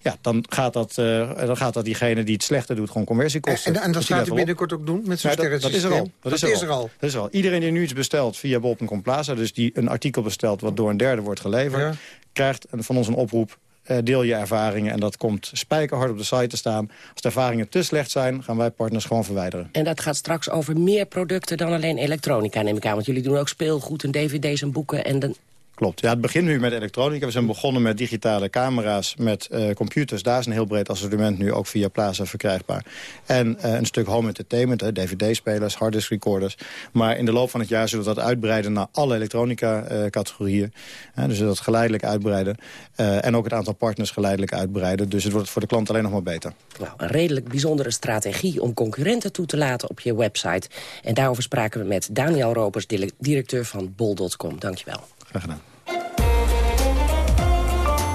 Ja, dan gaat, dat, eh, dan gaat dat diegene die het slechter doet gewoon conversie kosten. En, en dat gaat u binnenkort ook doen met zo'n Ja, dat, dat is er al. Dat, is, er al. Dat is er al. Iedereen die nu iets bestelt via bol.com Plaza... dus die een artikel bestelt wat door een derde wordt geleverd... krijgt een- van ons een oproep... eh, deel je ervaringen. En dat komt spijkerhard op de site te staan. Als de ervaringen te slecht zijn, gaan wij partners gewoon verwijderen. En dat gaat straks over meer producten dan alleen elektronica, neem ik aan. Want jullie doen ook speelgoed en dvd's en boeken en dan Klopt. Ja, het begint nu met elektronica. We zijn begonnen met digitale camera's, met uh, computers. Daar is een heel breed assortiment nu ook via Plaza verkrijgbaar. En uh, een stuk home entertainment, dvd-spelers, harddisk recorders. Maar in de loop van het jaar zullen we dat uitbreiden naar alle elektronica-categorieën. Uh, dus dat geleidelijk uitbreiden. en ook het aantal partners geleidelijk uitbreiden. Dus het wordt voor de klant alleen nog maar beter. Nou, een redelijk bijzondere strategie om concurrenten toe te laten op je website. En daarover spraken we met Daniel Ropers, directeur van bol.com. Dankjewel. Graag gedaan.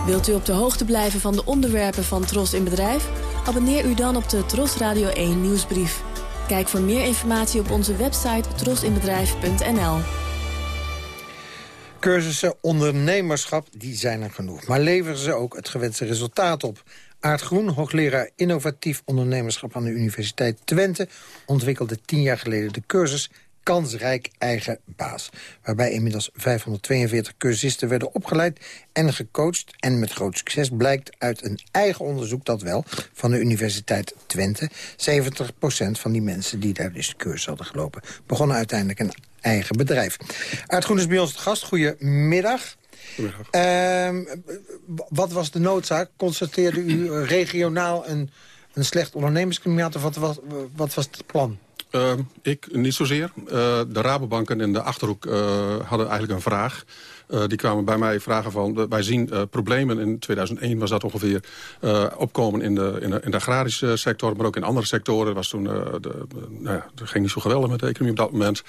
Wilt u op de hoogte blijven van de onderwerpen van Tros in Bedrijf? Abonneer u dan op de Tros Radio 1 nieuwsbrief. Kijk voor meer informatie op onze website trosinbedrijf.nl. Cursussen ondernemerschap, die zijn er genoeg. Maar leveren ze ook het gewenste resultaat op? Aart Groen, hoogleraar innovatief ondernemerschap aan de Universiteit Twente... ontwikkelde tien jaar geleden de cursus kansrijk eigen baas. Waarbij inmiddels 542 cursisten werden opgeleid en gecoacht. En met groot succes blijkt uit een eigen onderzoek dat wel... van de Universiteit Twente. 70% van die mensen die daar dus de cursus hadden gelopen... begonnen uiteindelijk een eigen bedrijf. Aart Groen is bij ons de gast. Goedemiddag. Goedemiddag. Uh, wat was de noodzaak? Constateerde u regionaal een, een slecht ondernemersklimaat? Of wat, wat, wat was het plan? Uh, ik niet zozeer. Uh, de Rabobanken in de Achterhoek uh, hadden eigenlijk een vraag. Uh, die kwamen bij mij vragen van... wij zien problemen, in 2001 was dat ongeveer... opkomen in de, in, de, agrarische sector, maar ook in andere sectoren. Was toen, de, nou ja, ging niet zo geweldig met de economie op dat moment.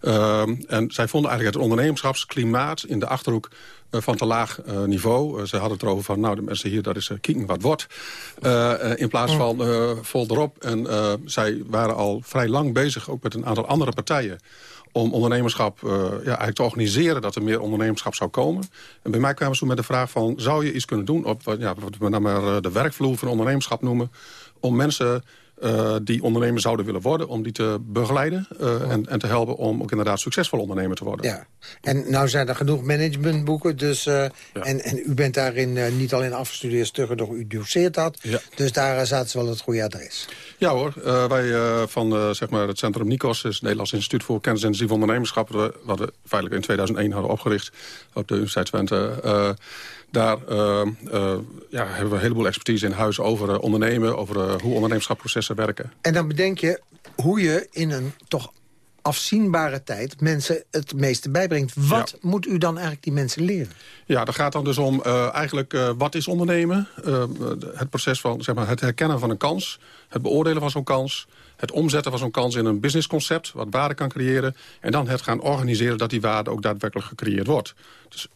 Ehm, en zij vonden eigenlijk het ondernemerschapsklimaat in de Achterhoek eh, van te laag niveau. Ze hadden het erover van, nou, de mensen hier, dat is kieken wat wordt. in plaats van vol erop. En zij waren al vrij lang bezig, ook met een aantal andere partijen om ondernemerschap ja, eigenlijk te organiseren... dat er meer ondernemerschap zou komen. En bij mij kwamen ze toen met de vraag van... zou je iets kunnen doen op ja, wat we dan maar de werkvloer van ondernemerschap noemen... om mensen uh, die ondernemer zouden willen worden... om die te begeleiden uh, en, en, te helpen om ook inderdaad succesvol ondernemer te worden. Ja. En nou zijn er genoeg managementboeken, dus, uh, en, en u bent daarin niet alleen afgestudeerd stugger, doch u doseert dat. Ja. Dus daar zaten ze wel het goede adres. Ja hoor, wij van zeg maar het Centrum NICOS, het Nederlands Instituut voor Kennis en Intensief Ondernemerschap... wat we feitelijk in 2001 hadden opgericht op de Universiteit Twente... Daar uh, uh, ja, hebben we een heleboel expertise in huis over uh, ondernemen... over hoe ondernemerschapsprocessen werken. En dan bedenk je hoe je in een toch afzienbare tijd mensen het meeste bijbrengt. Wat ja. moet u dan eigenlijk die mensen leren? Ja, dat gaat dan dus om eigenlijk wat is ondernemen. het proces van zeg maar, het herkennen van een kans. Het beoordelen van zo'n kans het omzetten van zo'n kans in een businessconcept... wat waarde kan creëren. En dan het gaan organiseren dat die waarde ook daadwerkelijk gecreëerd wordt. Dus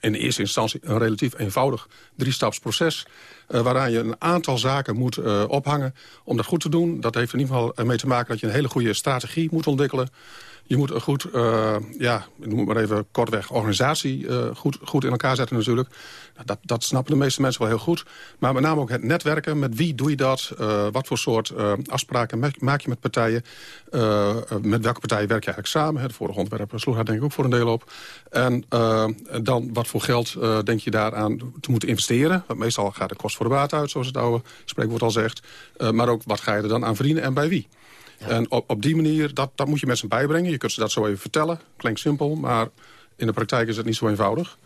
in eerste instantie een relatief eenvoudig driestapsproces... Uh, waaraan je een aantal zaken moet uh, ophangen om dat goed te doen. Dat heeft in ieder geval mee te maken dat je een hele goede strategie moet ontwikkelen. Je moet een goed, uh, ja, noem het maar even kortweg, organisatie uh, goed, goed in elkaar zetten natuurlijk. Nou, dat, dat snappen de meeste mensen wel heel goed. Maar met name ook het netwerken. Met wie doe je dat? Uh, wat voor soort afspraken maak je met partijen? met welke partijen werk je eigenlijk samen? Het vorige ontwerp sloeg daar denk ik ook voor een deel op. En dan wat voor geld denk je daaraan te moeten investeren? Want meestal gaat de kost voor de baat uit, zoals het oude spreekwoord al zegt. maar ook wat ga je er dan aan verdienen en bij wie? En op, op die manier, dat, dat moet je mensen bijbrengen. Je kunt ze dat zo even vertellen. Klinkt simpel, maar in de praktijk is het niet zo eenvoudig.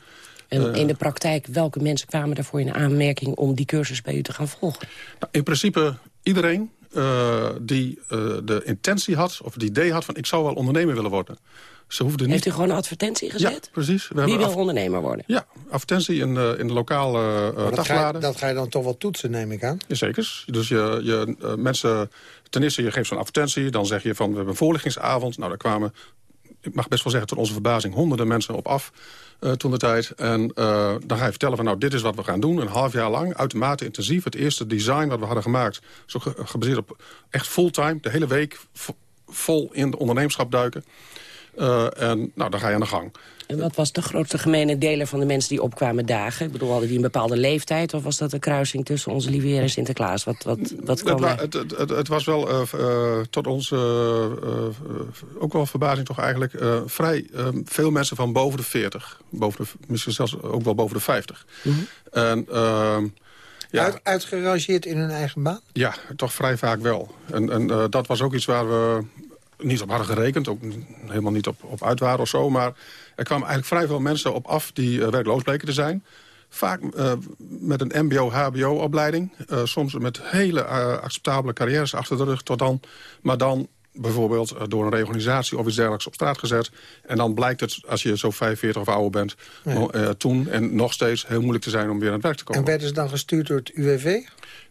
En in de praktijk, welke mensen kwamen daarvoor in aanmerking... om die cursus bij u te gaan volgen? Nou, in principe iedereen uh, die uh, de intentie had, of het idee had van... ik zou wel ondernemer willen worden. Ze hoefden niet... Heeft u gewoon een advertentie gezet? Ja, precies. We Wie wil ondernemer worden? Ja, advertentie in, uh, in de lokale uh, dat, ga je, dat ga je dan toch wel toetsen, neem ik aan? Jazeker. Dus je, je uh, mensen... Ten eerste, je geeft zo'n advertentie. Dan zeg je van, we hebben een voorlichtingsavond. Nou, daar kwamen, ik mag best wel zeggen, tot onze verbazing... honderden mensen op af uh, toen de tijd. En uh, dan ga je vertellen van, nou, dit is wat we gaan doen. Een half jaar lang, uitermate intensief. Het eerste design wat we hadden gemaakt... zo ge gebaseerd op echt fulltime, de hele week... vol in de ondernemerschap duiken. Uh, en nou, dan ga je aan de gang. En wat was de grootste gemene deler van de mensen die opkwamen dagen? Ik bedoel, hadden die een bepaalde leeftijd? Of was dat een kruising tussen onze Livier en Sinterklaas? Wat, wat, wat kwam het, het, het, het, was wel uh, uh, tot onze uh, ook wel verbazing toch eigenlijk... vrij veel mensen van boven de 40. Boven de, misschien zelfs ook wel boven de 50. Mm -hmm. En... Ehm, ja. Uit, uitgerangeerd in hun eigen baan? Ja, toch vrij vaak wel. En, en dat was ook iets waar we niet op hadden gerekend. Ook helemaal niet op, op uit waren of zo. Maar er kwamen eigenlijk vrij veel mensen op af die uh, werkloos bleken te zijn. Vaak uh, met een mbo-hbo-opleiding. Uh, soms met hele acceptabele carrières achter de rug tot dan. Maar dan bijvoorbeeld door een reorganisatie of iets dergelijks op straat gezet. En dan blijkt het, als je zo 45 of ouder bent, toen en nog steeds heel moeilijk te zijn om weer aan het werk te komen. En werden ze dan gestuurd door het UWV?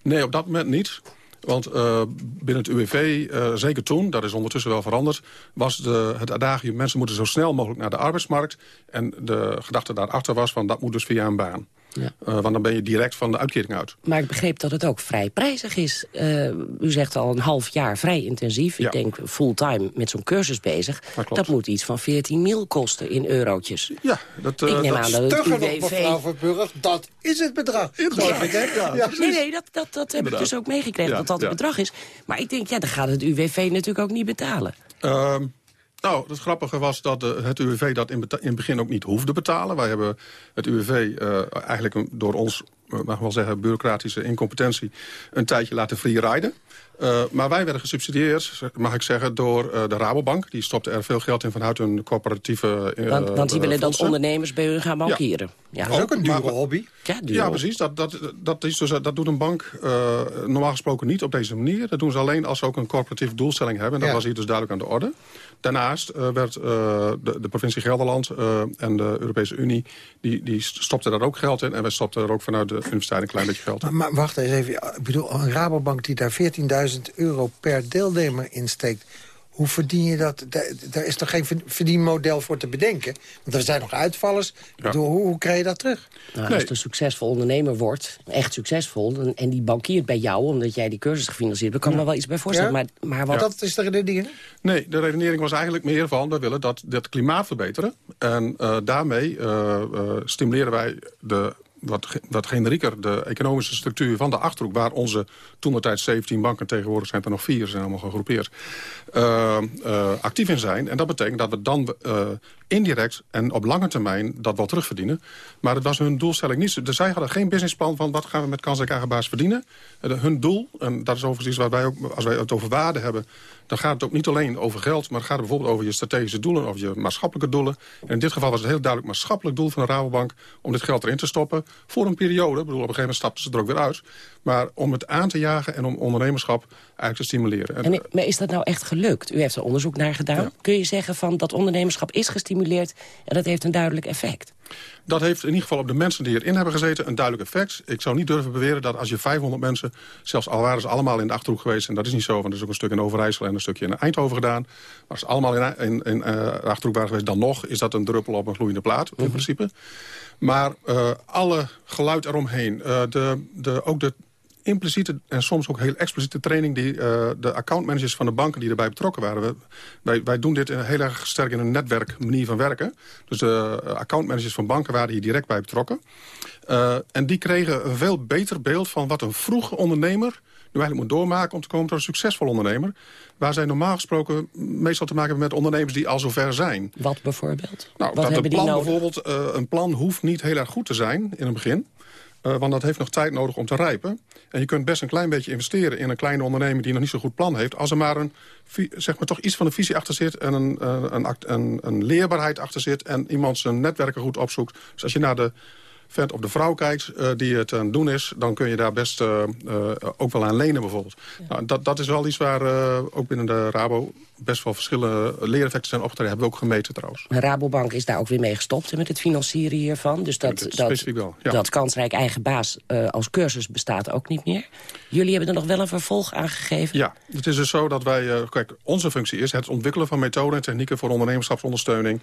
Nee, op dat moment niet. Want uh, binnen het UWV, uh, zeker toen, dat is ondertussen wel veranderd... was de, het adagium, mensen moeten zo snel mogelijk naar de arbeidsmarkt. En de gedachte daarachter was van, dat moet dus via een baan. Ja. Uh, want dan ben je direct van de uitkering uit. Maar ik begreep dat het ook vrij prijzig is. Uh, u zegt al een half jaar vrij intensief. Ja. Ik denk fulltime met zo'n cursus bezig. Dat, dat, moet iets van 14 mil kosten in eurotjes. Ja, dat, uh, ik neem dat aan dat het UWV... mevrouw Verburg, dat is het bedrag. Ja. Ja. ja. Nee, nee, dat, dat, dat heb ik dus ook meegekregen, dat dat het bedrag is. Maar ik denk, ja, dan gaat het UWV natuurlijk ook niet betalen. Ehm, nou, het grappige was dat het UWV dat in, in, het begin ook niet hoefde betalen. Wij hebben het UWV uh, eigenlijk door ons, mag wel zeggen, bureaucratische incompetentie... een tijdje laten freeriden. Uh, maar wij werden gesubsidieerd, mag ik zeggen, door uh, de Rabobank. Die stopte er veel geld in vanuit hun coöperatieve uh, want, want die willen dat ondernemers bij hun gaan bankieren. Ja. ja. Dat is ook een dure hobby. Ja, dure ja precies. Dat, dat, dat, is dus, dat doet een bank normaal gesproken niet op deze manier. Dat doen ze alleen als ze ook een corporatieve doelstelling hebben. En dat ja. was hier dus duidelijk aan de orde. Daarnaast uh, werd uh, de, de, provincie Gelderland uh, en de Europese Unie... Die, die stopten daar ook geld in. En wij stopten er ook vanuit de universiteit een klein beetje geld. Maar, maar wacht eens even. Ik bedoel, een Rabobank die daar 14.000 euro per deelnemer insteekt... Hoe verdien je dat? Daar is toch geen verdienmodel voor te bedenken? Want er zijn nog uitvallers. Ja. Hoe, hoe krijg je dat terug? Nou, nee. Als je een succesvol ondernemer wordt, echt succesvol... en die bankiert bij jou omdat jij die cursus gefinancierd hebt... dan kan me wel iets bij voorstellen. Ja? Maar, maar wat... Dat is de redenering? Nee, de redenering was eigenlijk meer van... we willen dat het klimaat verbeteren. En uh, daarmee uh, uh, stimuleren wij de wat, wat generieker de economische structuur van de Achterhoek... waar onze toen tijd 17 banken, tegenwoordig zijn er nog vier... zijn allemaal gegroepeerd, uh, uh, actief in zijn. En dat betekent dat we dan uh, indirect en op lange termijn dat wel terugverdienen. Maar het was hun doelstelling niet. Dus zij hadden geen businessplan van wat gaan we met kansrijke baas verdienen. hun doel, en dat is overigens waar wij ook, als wij het over waarde hebben dan gaat het ook niet alleen over geld... maar het gaat bijvoorbeeld over je strategische doelen... of je maatschappelijke doelen. En in dit geval was het heel duidelijk maatschappelijk doel van de Rabobank... om dit geld erin te stoppen voor een periode. Ik bedoel, op een gegeven moment stapten ze er ook weer uit. Maar om het aan te jagen en om ondernemerschap eigenlijk te stimuleren. En, en, maar is dat nou echt gelukt? U heeft er onderzoek naar gedaan. Ja. Kun je zeggen van dat ondernemerschap is gestimuleerd... en dat heeft een duidelijk effect? Dat heeft in ieder geval op de mensen die erin hebben gezeten een duidelijk effect. Ik zou niet durven beweren dat als je 500 mensen, zelfs al waren ze allemaal in de Achterhoek geweest... en dat is niet zo, want er is ook een stuk in Overijssel en een stukje in Eindhoven gedaan... maar als ze allemaal in, in, in uh, de Achterhoek waren geweest, dan nog is dat een druppel op een gloeiende plaat, in mm -hmm. principe. Maar uh, alle geluid eromheen, uh, de, de, ook de impliciete en soms ook heel expliciete training... die uh, de accountmanagers van de banken die erbij betrokken waren. We, wij, wij doen dit heel erg sterk in een netwerk manier van werken. Dus de uh, accountmanagers van banken waren hier direct bij betrokken. Uh, en die kregen een veel beter beeld van wat een vroege ondernemer nu eigenlijk moet doormaken om te komen tot een succesvol ondernemer. Waar zij normaal gesproken meestal te maken hebben met ondernemers die al zover zijn. Wat bijvoorbeeld? Nou, Wat dat hebben een plan bijvoorbeeld, uh, een plan hoeft niet heel erg goed te zijn in het begin. Uh, want dat heeft nog tijd nodig om te rijpen. En je kunt best een klein beetje investeren in een kleine ondernemer... die nog niet zo goed plan heeft. Als er maar, een, zeg maar toch iets van een visie achter zit... en een, een, een, een leerbaarheid achter zit... en iemand zijn netwerken goed opzoekt. Dus als je naar de vent of de vrouw kijkt uh, die het aan het doen is... dan kun je daar best uh, uh, ook wel aan lenen bijvoorbeeld. Ja. Nou, dat, dat is wel iets waar ook binnen de Rabo best wel verschillende leereffecten zijn opgetreden. Hebben we ook gemeten trouwens. De Rabobank is daar ook weer mee gestopt met het financieren hiervan. Dus dat, dat, wel, ja. dat kansrijk eigen baas als cursus bestaat ook niet meer. Jullie hebben er nog wel een vervolg aan gegeven? Ja, het is dus zo dat wij... kijk, onze functie is het ontwikkelen van methoden en technieken... voor ondernemerschapsondersteuning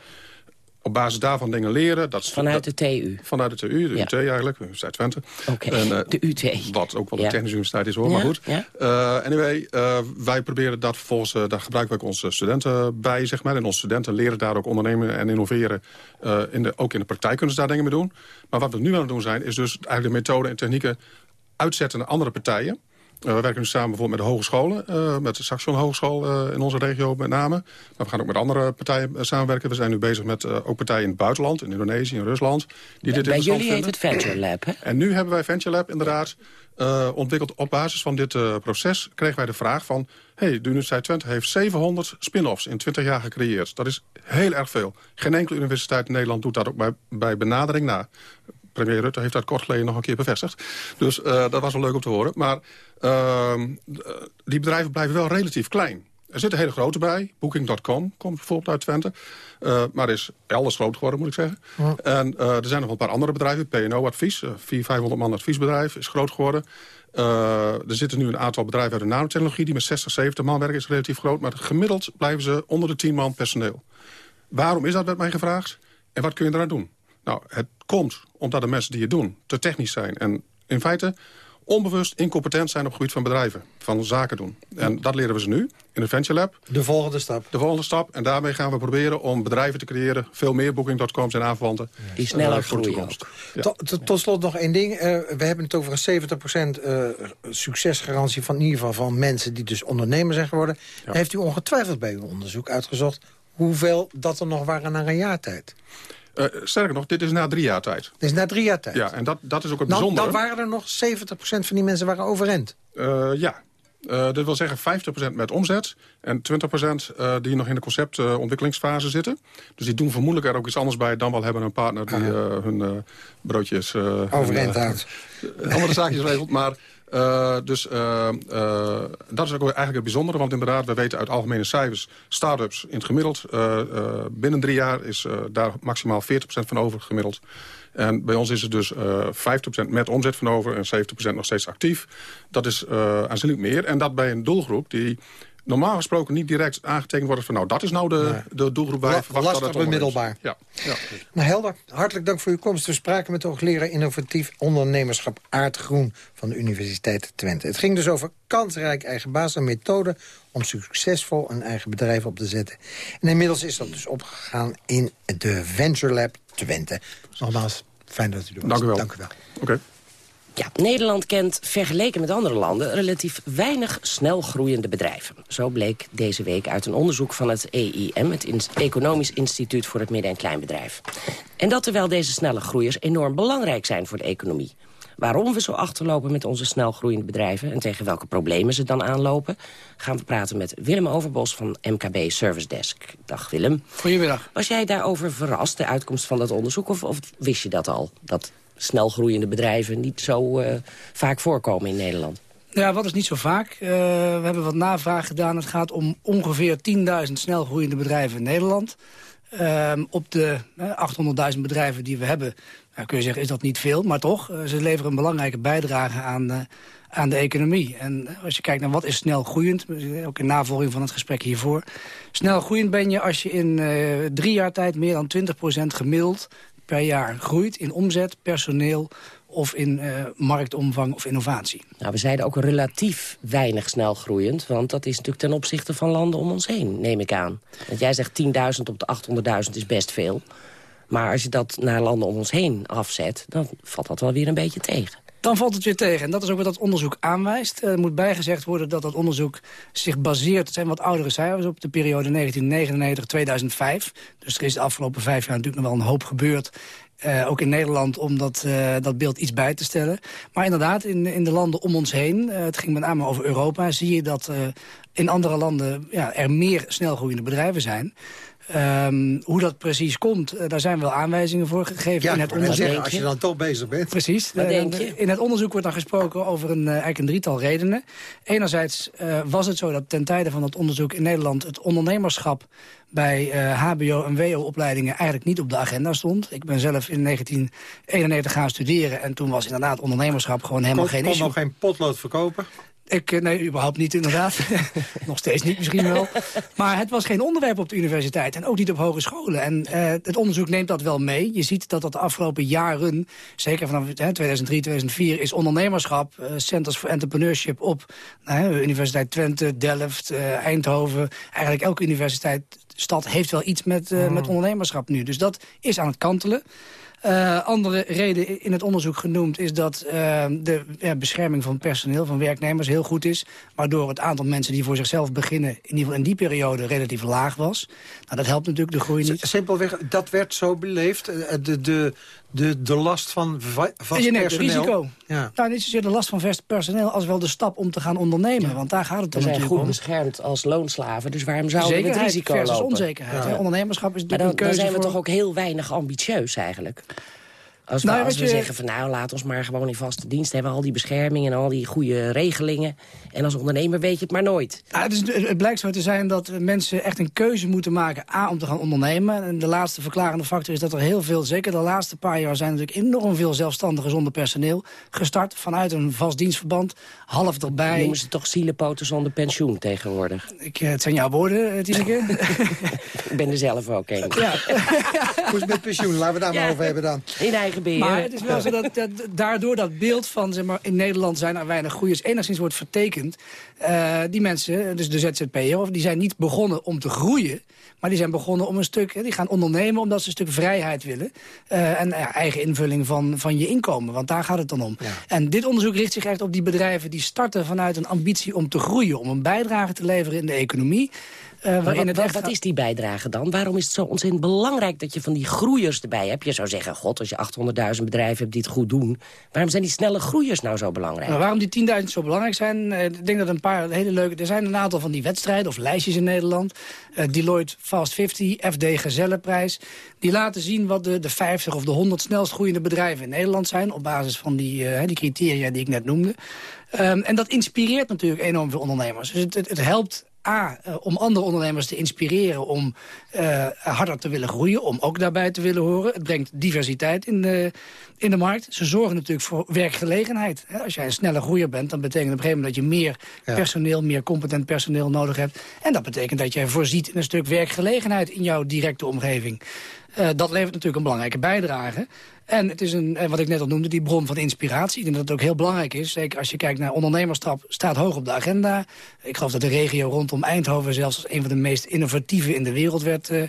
op basis daarvan dingen leren. Dat, vanuit de TU? Vanuit de TU, de Ja. UT eigenlijk, de Universiteit Twente. Oké, eh, de UT. Wat ook wel Ja. een technische universiteit is hoor, Ja, maar goed. Eh, anyway, eh, wij proberen dat vervolgens, daar gebruiken we ook onze studenten bij, zeg maar. En onze studenten leren daar ook ondernemen en innoveren. In de, ook in de praktijk kunnen ze daar dingen mee doen. Maar wat we nu aan het doen zijn, is dus eigenlijk de methoden en technieken uitzetten naar andere partijen. Eh, we werken nu samen bijvoorbeeld met de hogescholen. eh, met de Saxion Hogeschool eh, in onze regio met name. Maar we gaan ook met andere partijen samenwerken. We zijn nu bezig met ook partijen in het buitenland. In Indonesië, in Rusland. Die dit Bij jullie heet vinden. het Venture Lab, hè? En nu hebben wij Venture Lab inderdaad ontwikkeld. Op basis van dit proces kregen wij de vraag van... hey, de Universiteit Twente heeft 700 spin-offs in 20 jaar gecreëerd. Dat is heel erg veel. Geen enkele universiteit in Nederland doet dat ook bij, bij benadering na. Premier Rutte heeft dat kort geleden nog een keer bevestigd. Dus eh, dat was wel leuk om te horen. Maar ehm, eh, die bedrijven blijven wel relatief klein. Er zitten hele grote bij. Booking.com komt bijvoorbeeld uit Twente. Eh, maar is elders groot geworden, moet ik zeggen. En er zijn nog een paar andere bedrijven. P&O Advies, uh, 400, 500 man adviesbedrijf, is groot geworden. Er zitten nu een aantal bedrijven uit de nanotechnologie... die met 60, 70 man werken, is relatief groot. Maar gemiddeld blijven ze onder de 10 man personeel. Waarom is dat, werd mij gevraagd? En wat kun je eraan doen? Nou, het komt omdat de mensen die het doen te technisch zijn. En in feite onbewust incompetent zijn op het gebied van bedrijven. Van zaken doen. En dat leren we ze nu in het Venture Lab. De volgende stap. De volgende stap. En daarmee gaan we proberen om bedrijven te creëren. Veel meer Booking.coms en aanverwanten. Die sneller eh, de groeien toekomst. Ja. Tot, tot, tot slot nog één ding. Eh, we hebben het over een 70% eh, succesgarantie van in ieder geval van mensen die dus ondernemer zijn geworden. Heeft u ongetwijfeld bij uw onderzoek uitgezocht hoeveel dat er nog waren na een jaar tijd? Eh, sterker nog, dit is na drie jaar tijd. Dus na drie jaar tijd. Ja, en dat, dat is ook het Nou, bijzondere. dan waren er nog 70% van die mensen waren overend. Eh, ja. Eh, dat wil zeggen 50% met omzet en 20% eh, die nog in de conceptontwikkelingsfase zitten. Dus die doen vermoedelijk er ook iets anders bij dan wel hebben een partner die eh, hun broodjes... Overeind houdt. andere zaakjes regelt. Maar eh, dus eh, eh, dat is ook eigenlijk het bijzondere. Want inderdaad, we weten uit algemene cijfers... start-ups in het gemiddeld binnen drie jaar is daar maximaal 40% van over gemiddeld. En bij ons is het dus eh 50% met omzet van over en 70% nog steeds actief. Dat is aanzienlijk meer. En dat bij een doelgroep die normaal gesproken niet direct aangetekend wordt... van nou, dat is nou de, de doelgroep La- verwacht dat lastig bemiddelbaar. Ja, ja. Nou, helder. Hartelijk dank voor uw komst. We spraken met de hoogleraar innovatief ondernemerschap Aart Groen van de Universiteit Twente. Het ging dus over kansrijk eigen baas en methoden om succesvol een eigen bedrijf op te zetten. En inmiddels is dat dus opgegaan in de Venture Lab Twente. Nogmaals, fijn dat u er was. Dank u wel. Dank u wel. Oké. Ja, Nederland kent vergeleken met andere landen relatief weinig snel groeiende bedrijven. Zo bleek deze week uit een onderzoek van het EIM, het Economisch Instituut voor het Midden- en Kleinbedrijf. En dat terwijl deze snelle groeiers enorm belangrijk zijn voor de economie. Waarom we zo achterlopen met onze snel groeiende bedrijven... en tegen welke problemen ze dan aanlopen... gaan we praten met Willem Overbos van MKB Service Desk. Dag Willem. Goedemiddag. Was jij daarover verrast, de uitkomst van dat onderzoek... of, of wist je dat al, dat snel groeiende bedrijven... niet zo eh, vaak voorkomen in Nederland? Ja, wat is niet zo vaak. Eh, we hebben wat navraag gedaan. Het gaat om ongeveer 10.000 snel groeiende bedrijven in Nederland. Ehm, op de eh, 800.000 bedrijven die we hebben, nou, kun je zeggen, is dat niet veel. Maar toch, eh, ze leveren een belangrijke bijdrage aan, eh, aan de economie. En eh, als je kijkt naar wat is snel groeiend, eh, ook in navolging van het gesprek hiervoor. Snel groeiend ben je als je in eh, drie jaar tijd meer dan 20% gemiddeld per jaar groeit in omzet, personeel of in eh, marktomvang of innovatie. Nou, we zeiden ook relatief weinig snel groeiend. Want dat is natuurlijk ten opzichte van landen om ons heen, neem ik aan. Want jij zegt 10.000 op de 800.000 is best veel. Maar als je dat naar landen om ons heen afzet... dan valt dat wel weer een beetje tegen. Dan valt het weer tegen. En dat is ook wat dat onderzoek aanwijst. Er moet bijgezegd worden dat dat onderzoek zich baseert... het zijn wat oudere cijfers op de periode 1999-2005. Dus er is de afgelopen vijf jaar natuurlijk nog wel een hoop gebeurd... Uh, ook in Nederland om dat, uh, dat beeld iets bij te stellen. Maar inderdaad, in, in de landen om ons heen... Het ging met name over Europa... zie je dat in andere landen ja, er meer snelgroeiende bedrijven zijn... Um, hoe dat precies komt, uh, daar zijn wel aanwijzingen voor gegeven ja, in het onderzoek. Zeggen, als je dan toch bezig bent. Precies. Uh, denk je? In het onderzoek wordt dan gesproken over een, uh, eigenlijk een drietal redenen. Enerzijds was het zo dat ten tijde van dat onderzoek in Nederland... het ondernemerschap bij hbo- en wo-opleidingen eigenlijk niet op de agenda stond. Ik ben zelf in 1991 gaan studeren... en toen was inderdaad ondernemerschap gewoon helemaal kon, geen kon issue. nog geen potlood verkopen? Ik, eh, nee, überhaupt niet inderdaad. Nog steeds niet misschien wel. Maar het was geen onderwerp op de universiteit en ook niet op hogescholen. En uh, het onderzoek neemt dat wel mee. Je ziet dat dat de afgelopen jaren, zeker vanaf 2003, 2004... is ondernemerschap, uh, Centers for Entrepreneurship op Universiteit Twente, Delft, Eindhoven. Eigenlijk elke universiteit, stad heeft wel iets met, met hmm. ondernemerschap nu. Dus dat is aan het kantelen. Uh, andere reden in het onderzoek genoemd is dat uh, de bescherming van personeel, van werknemers, heel goed is. Waardoor het aantal mensen die voor zichzelf beginnen, in die periode, relatief laag was. Nou, dat helpt natuurlijk de groei niet. Simpelweg, dat werd zo beleefd. Eh, de, de, de, de last van vast je neemt personeel. risico. Ja. Nou, niet zozeer de last van vast personeel als wel de stap om te gaan ondernemen. Want daar gaat het om. We zijn goed beschermd als loonslaven, dus waarom zouden we het risico versus lopen? onzekerheid. Ondernemerschap is maar dan, een keuze dan zijn we voor... toch ook heel weinig ambitieus eigenlijk. Als we, nou, als we zeggen van nou, laat ons maar gewoon in vaste dienst hebben... al die bescherming en al die goede regelingen. En als ondernemer weet je het maar nooit. Ja, het, is, het, blijkt zo te zijn dat mensen echt een keuze moeten maken... A, om te gaan ondernemen. En de laatste verklarende factor is dat er heel veel... zeker de laatste paar jaar zijn natuurlijk enorm veel zelfstandigen zonder personeel... gestart vanuit een vast dienstverband, half erbij. Noemen ze toch zielepoten zonder pensioen tegenwoordig? Ik, eh, het zijn jouw woorden, eh, Tineke. Ik ben er zelf ook een. Ja. Hoe met pensioen? Laten we daar maar over hebben dan. In eigen beheer. Maar het is wel zo dat, dat daardoor dat beeld van... Zeg maar, in Nederland zijn er weinig groeiers... enigszins wordt vertekend. Uh, die mensen, dus de ZZP'er, die zijn niet begonnen om te groeien... Maar die zijn begonnen om een stuk, die gaan ondernemen omdat ze een stuk vrijheid willen. Uh, en uh, eigen invulling van, van je inkomen, want daar gaat het dan om. Ja. En dit onderzoek richt zich echt op die bedrijven die starten vanuit een ambitie om te groeien. Om een bijdrage te leveren in de economie. Uh, wat, wat, wat, is die bijdrage dan? Waarom is het zo ontzettend belangrijk dat je van die groeiers erbij hebt? Je zou zeggen, god, als je 800.000 bedrijven hebt die het goed doen... waarom zijn die snelle groeiers nou zo belangrijk? Nou, waarom die 10.000 zo belangrijk zijn? Uh, ik denk dat een paar hele leuke... Er zijn een aantal van die wedstrijden of lijstjes in Nederland. Uh, Deloitte Fast 50, FD Gezellenprijs. Die laten zien wat de, de 50 of de 100 snelst groeiende bedrijven in Nederland zijn... op basis van die, die criteria die ik net noemde. Um, en dat inspireert natuurlijk enorm veel ondernemers. Dus het, het, het helpt A, uh, om andere ondernemers te inspireren om uh, harder te willen groeien. Om ook daarbij te willen horen. Het brengt diversiteit in de, in de markt. Ze zorgen natuurlijk voor werkgelegenheid. Als jij een snelle groeier bent, dan betekent op een gegeven moment dat je meer ja. personeel, meer competent personeel nodig hebt. En dat betekent dat jij voorziet in een stuk werkgelegenheid in jouw directe omgeving. Uh, dat levert natuurlijk een belangrijke bijdrage. En het is een, wat ik net al noemde, die bron van inspiratie. Ik denk dat het ook heel belangrijk is. Zeker als je kijkt naar ondernemerschap, staat hoog op de agenda. Ik geloof dat de regio rondom Eindhoven zelfs als een van de meest innovatieve in de wereld werd uh,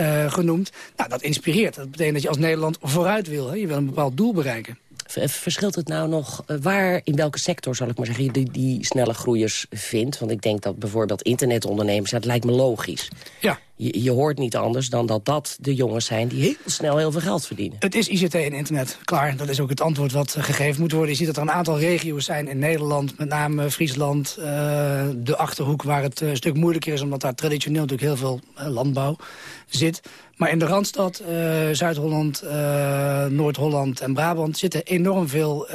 uh, genoemd. Nou, dat inspireert. Dat betekent dat je als Nederland vooruit wil. Hè? Je wil een bepaald doel bereiken. Verschilt het nou nog waar, in welke sector, zal ik maar zeggen, je die, die snelle groeiers vindt? Want ik denk dat bijvoorbeeld internetondernemers, dat lijkt me logisch. Ja. Je, hoort niet anders dan dat dat de jongens zijn die heel snel heel veel geld verdienen. Het is ICT en internet, klaar. Dat is ook het antwoord wat gegeven moet worden. Je ziet dat er een aantal regio's zijn in Nederland, met name Friesland, uh, de Achterhoek... waar het een stuk moeilijker is, omdat daar traditioneel natuurlijk heel veel landbouw zit. Maar in de Randstad, Zuid-Holland, Noord-Holland en Brabant... zitten enorm veel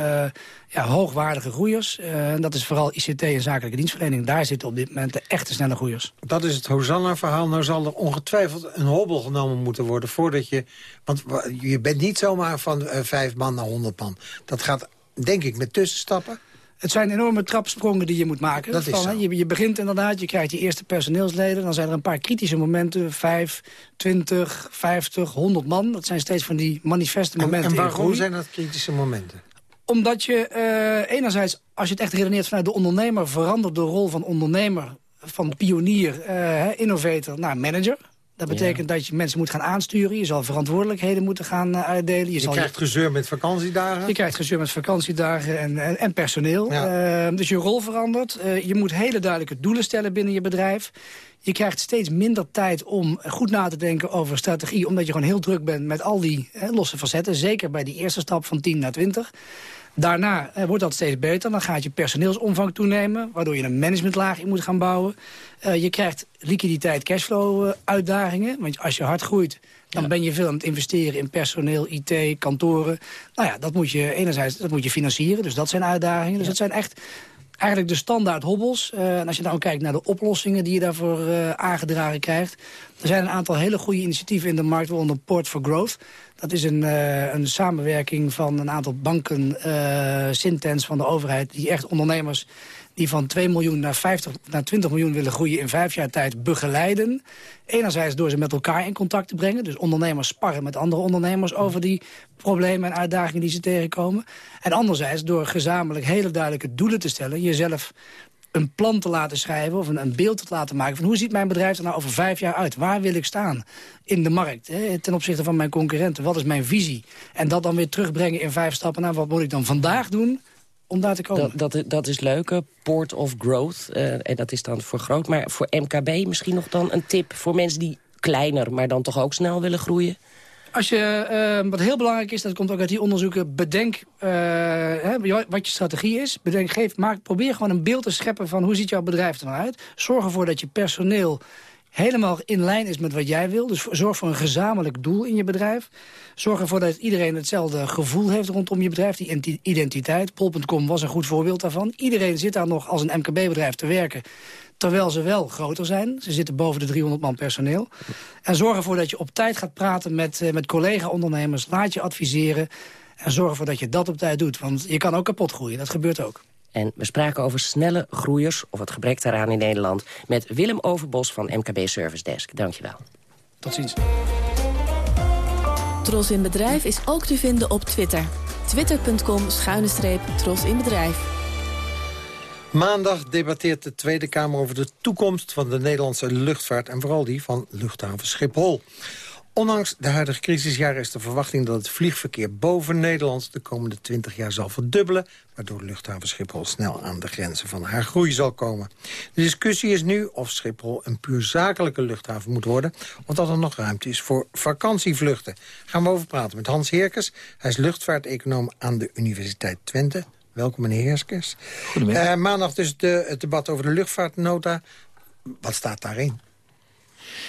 ja, hoogwaardige groeiers. en dat is vooral ICT en zakelijke dienstverlening. Daar zitten op dit moment de echte snelle groeiers. Dat is het Hosanna-verhaal. Nou zal er ongetwijfeld een hobbel genomen moeten worden... voordat je... Want je bent niet zomaar van vijf man naar honderd man. Dat gaat, denk ik, met tussenstappen. Het zijn enorme trapsprongen die je moet maken. Dat is van, je, je, begint inderdaad, je krijgt je eerste personeelsleden. Dan zijn er een paar kritische momenten. 5, 20, 50, 100 man. Dat zijn steeds van die manifeste momenten. En, en waarom zijn dat kritische momenten? Omdat je uh, enerzijds, als je het echt redeneert vanuit de ondernemer... verandert de rol van ondernemer, van pionier, uh, innovator naar manager. Dat betekent ja. dat je mensen moet gaan aansturen. Je zal verantwoordelijkheden moeten gaan uh, uitdelen. Je, je zal krijgt je... gezeur met vakantiedagen. Je krijgt gezeur met vakantiedagen en, en, en personeel. Ja. Uh, dus je rol verandert. Uh, je moet hele duidelijke doelen stellen binnen je bedrijf. Je krijgt steeds minder tijd om goed na te denken over strategie... omdat je gewoon heel druk bent met al die losse facetten. Zeker bij die eerste stap van 10 naar 20. Daarna eh, wordt dat steeds beter. Dan gaat je personeelsomvang toenemen, waardoor je een managementlaag in moet gaan bouwen. Uh, je krijgt liquiditeit, cashflow uh, uitdagingen. Want als je hard groeit, dan ja. ben je veel aan het investeren in personeel, IT, kantoren. Nou ja, dat moet je enerzijds dat moet je financieren, dus dat zijn uitdagingen. Dus ja. dat zijn echt eigenlijk de standaard hobbels. Uh, en als je nou kijkt naar de oplossingen die je daarvoor aangedragen krijgt... er zijn een aantal hele goede initiatieven in de markt... waaronder Port for Growth. Dat is een, uh, een samenwerking van een aantal banken, uh, Sintens van de overheid... die echt ondernemers die van 2 miljoen naar, 50, naar 20 miljoen willen groeien in vijf jaar tijd begeleiden. Enerzijds door ze met elkaar in contact te brengen. Dus ondernemers sparren met andere ondernemers over die problemen en uitdagingen die ze tegenkomen. En anderzijds door gezamenlijk hele duidelijke doelen te stellen. Jezelf een plan te laten schrijven of een, een, beeld te laten maken... van hoe ziet mijn bedrijf er nou over vijf jaar uit? Waar wil ik staan in de markt hè, ten opzichte van mijn concurrenten? Wat is mijn visie? En dat dan weer terugbrengen in vijf stappen naar wat moet ik dan vandaag doen om daar te komen. Dat, dat, is leuke, Port of Growth. Uh, en dat is dan voor groot. Maar voor MKB misschien nog dan een tip voor mensen die kleiner... maar dan toch ook snel willen groeien? Als je, uh, wat heel belangrijk is, dat komt ook uit die onderzoeken... bedenk uh, hè, wat je strategie is. Bedenk, geef, maak, probeer gewoon een beeld te scheppen van hoe ziet jouw bedrijf er nou uit. Zorg ervoor dat je personeel helemaal in lijn is met wat jij wil. Dus zorg voor een gezamenlijk doel in je bedrijf. Zorg ervoor dat iedereen hetzelfde gevoel heeft rondom je bedrijf. Die identiteit. Pol.com was een goed voorbeeld daarvan. Iedereen zit daar nog als een MKB-bedrijf te werken. Terwijl ze wel groter zijn. Ze zitten boven de 300 man personeel. En zorg ervoor dat je op tijd gaat praten met, uh, met collega-ondernemers. Laat je adviseren. En zorg ervoor dat je dat op tijd doet. Want je kan ook kapot groeien. Dat gebeurt ook. En we spraken over snelle groeiers, of het gebrek daaraan in Nederland... met Willem Overbos van MKB Service Desk. Dankjewel. Tot ziens. Tros in Bedrijf is ook te vinden op Twitter. Twitter.com schuine streep Tros in Bedrijf. Maandag debatteert de Tweede Kamer over de toekomst van de Nederlandse luchtvaart... en vooral die van luchthaven Schiphol. Ondanks de huidige crisisjaren is de verwachting dat het vliegverkeer boven Nederland de komende 20 jaar zal verdubbelen, waardoor luchthaven Schiphol snel aan de grenzen van haar groei zal komen. De discussie is nu of Schiphol een puur zakelijke luchthaven moet worden, of dat er nog ruimte is voor vakantievluchten. Gaan we over praten met Hans Heerkes. Hij is luchtvaarteconoom aan de Universiteit Twente. Welkom meneer Heerkes. Goedemiddag. Uh, maandag dus de, het debat over de luchtvaartnota. Wat staat daarin?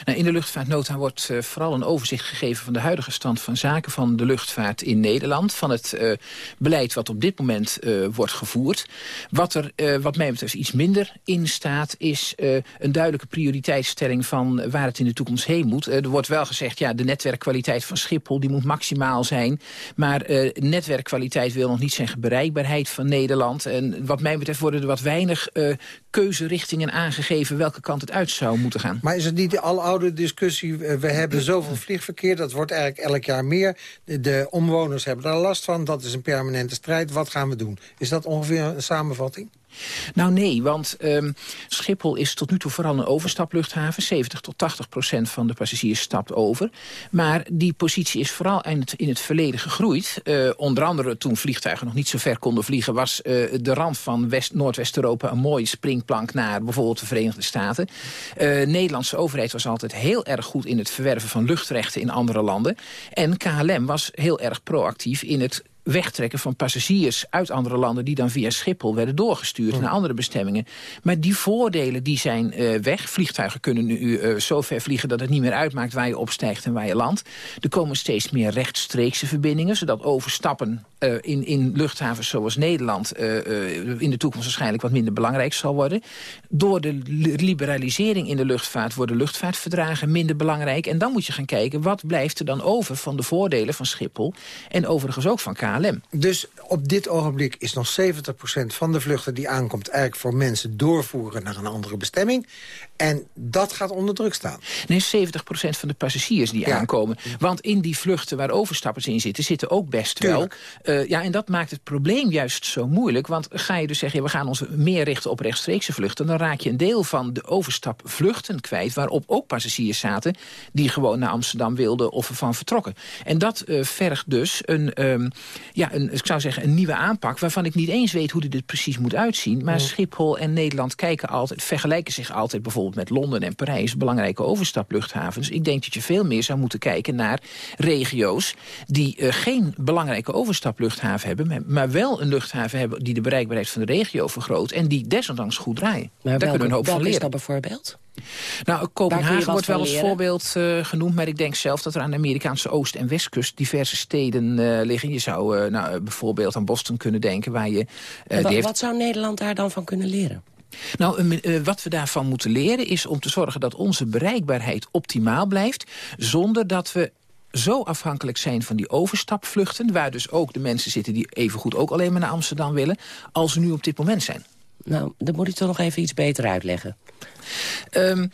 Nou, in de luchtvaartnota wordt uh, vooral een overzicht gegeven van de huidige stand van zaken van de luchtvaart in Nederland. Van het uh, beleid wat op dit moment uh, wordt gevoerd. Wat er wat mij betreft iets minder in staat is een duidelijke prioriteitsstelling van waar het in de toekomst heen moet. er wordt wel gezegd, ja, de netwerkkwaliteit van Schiphol die moet maximaal zijn. Maar netwerkkwaliteit wil nog niet zeggen bereikbaarheid van Nederland. En wat mij betreft worden er wat weinig keuzerichtingen aangegeven welke kant het uit zou moeten gaan. Maar is het niet al oude discussie. Eh, we hebben zoveel vliegverkeer, dat wordt eigenlijk elk jaar meer. De, de, omwoners hebben daar last van, dat is een permanente strijd. Wat gaan we doen? Is dat ongeveer een samenvatting? Nou nee, want um, Schiphol is tot nu toe vooral een overstapluchthaven. 70 tot 80 procent van de passagiers stapt over. Maar die positie is vooral in het, in het verleden gegroeid. Uh, onder andere toen vliegtuigen nog niet zo ver konden vliegen... was uh, de rand van Noordwest-Europa een mooie springplank naar bijvoorbeeld de Verenigde Staten. Uh, Nederlandse overheid was altijd heel erg goed in het verwerven van luchtrechten in andere landen. En KLM was heel erg proactief in het wegtrekken van passagiers uit andere landen... die dan via Schiphol werden doorgestuurd naar andere bestemmingen. Maar die voordelen die zijn uh, weg. Vliegtuigen kunnen nu uh, zo ver vliegen dat het niet meer uitmaakt... waar je opstijgt en waar je landt. Er komen steeds meer rechtstreekse verbindingen... zodat overstappen uh, in, in luchthavens zoals Nederland... in de toekomst waarschijnlijk wat minder belangrijk zal worden. Door de liberalisering in de luchtvaart... worden luchtvaartverdragen minder belangrijk. En dan moet je gaan kijken, wat blijft er dan over... van de voordelen van Schiphol en overigens ook van KLM. Dus op dit ogenblik is nog 70% van de vluchten die aankomt... eigenlijk voor mensen doorvoeren naar een andere bestemming. En dat gaat onder druk staan. Nee, 70% van de passagiers die aankomen. Want in die vluchten waar overstappers in zitten... zitten ook best wel... Uh, ja, en dat maakt het probleem juist zo moeilijk. Want ga je dus zeggen, we gaan ons meer richten op rechtstreekse vluchten... dan raak je een deel van de overstapvluchten kwijt... waarop ook passagiers zaten die gewoon naar Amsterdam wilden... of ervan vertrokken. En dat uh, vergt dus een, um, ja, een, ik zou zeggen, een nieuwe aanpak... waarvan ik niet eens weet hoe dit precies moet uitzien. Maar Schiphol en Nederland kijken altijd, vergelijken zich altijd bijvoorbeeld met Londen en Parijs... belangrijke overstapluchthavens. Ik denk dat je veel meer zou moeten kijken naar regio's... die uh, geen belangrijke overstapluchthaven hebben... maar wel een luchthaven hebben die de bereikbaarheid van de regio vergroot... en die desondanks goed draaien. Maar Daar welke, kunnen we een hoop van leren. is dat bijvoorbeeld? Nou, Kopenhagen wordt wel als voorbeeld uh, genoemd... maar ik denk zelf dat er aan de Amerikaanse oost- en westkust... diverse steden uh, liggen. Je zou uh, nou, bijvoorbeeld aan Boston kunnen denken... waar je... wat, heeft... wat zou Nederland daar dan van kunnen leren? Nou, wat we daarvan moeten leren is om te zorgen dat onze bereikbaarheid optimaal blijft... zonder dat we zo afhankelijk zijn van die overstapvluchten... waar dus ook de mensen zitten die evengoed ook alleen maar naar Amsterdam willen... als ze nu op dit moment zijn. Nou, dan moet ik toch nog even iets beter uitleggen. Um,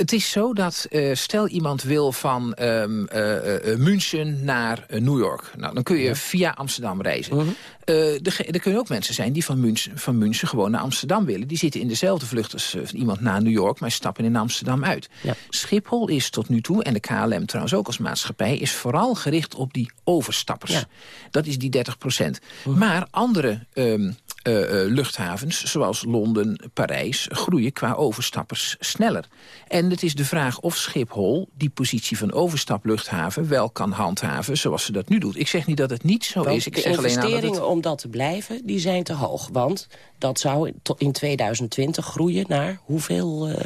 het is zo dat, uh, stel iemand wil van um, uh, München naar New York. Nou, dan kun je via Amsterdam reizen. -huh. er kunnen ook mensen zijn die van München, van München gewoon naar Amsterdam willen. Die zitten in dezelfde vlucht als iemand naar New York, maar stappen in Amsterdam uit. Ja. Schiphol is tot nu toe, en de KLM trouwens ook als maatschappij... is vooral gericht op die overstappers. Ja. Dat is die 30 procent. -huh. Maar andere um, uh, uh, luchthavens, zoals Londen, Parijs... groeien qua overstappers sneller. En het is de vraag of Schiphol die positie van overstapluchthaven... wel kan handhaven zoals ze dat nu doet. Ik zeg niet dat het niet zo want is. Ik de zeg investeringen aan dat het... om dat te blijven, die zijn te hoog. Want dat zou in 2020 groeien naar hoeveel... Uh...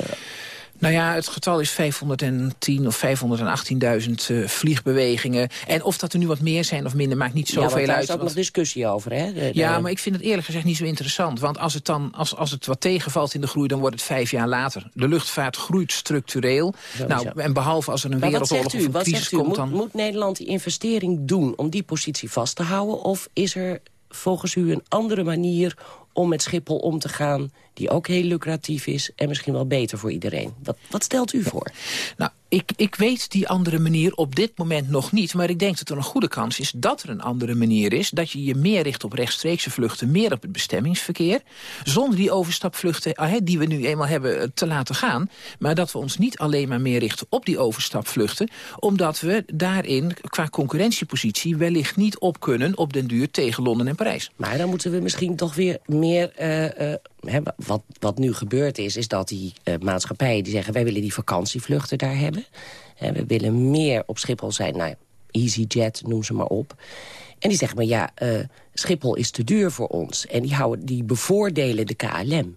Nou ja, het getal is 510 of 518.000 uh, vliegbewegingen. En of dat er nu wat meer zijn of minder, maakt niet zoveel uit. Ja, daar is ook want... nog discussie over, hè? De, de... Ja, maar ik vind het eerlijk gezegd niet zo interessant. Want als het, dan, als, als het wat tegenvalt in de groei, dan wordt het vijf jaar later. De luchtvaart groeit structureel. Zo, nou, zo. en behalve als er een Maar wereldoorlog of een Wat crisis komt, Moet, dan... moet Nederland die investering doen om die positie vast te houden? Of is er volgens u een andere manier om met Schiphol om te gaan... die ook heel lucratief is en misschien wel beter voor iedereen. Wat, wat stelt u voor? Nou, ik, ik weet die andere manier op dit moment nog niet. Maar ik denk dat er een goede kans is dat er een andere manier is. Dat je je meer richt op rechtstreekse vluchten, meer op het bestemmingsverkeer. Zonder die overstapvluchten ah, die we nu eenmaal hebben eh, te laten gaan. Maar dat we ons niet alleen maar meer richten op die overstapvluchten. Omdat we daarin qua concurrentiepositie wellicht niet op kunnen op den duur tegen Londen en Parijs. Maar dan moeten we misschien toch weer meer... Uh, uh, hè, wat, wat nu gebeurd is, is dat die uh, maatschappijen die zeggen... wij willen die vakantievluchten daar hebben. En we willen meer op Schiphol zijn. Nou, EasyJet, noem ze maar op. En die zeggen maar ja, Schiphol is te duur voor ons. En die, houden, die bevoordelen de KLM.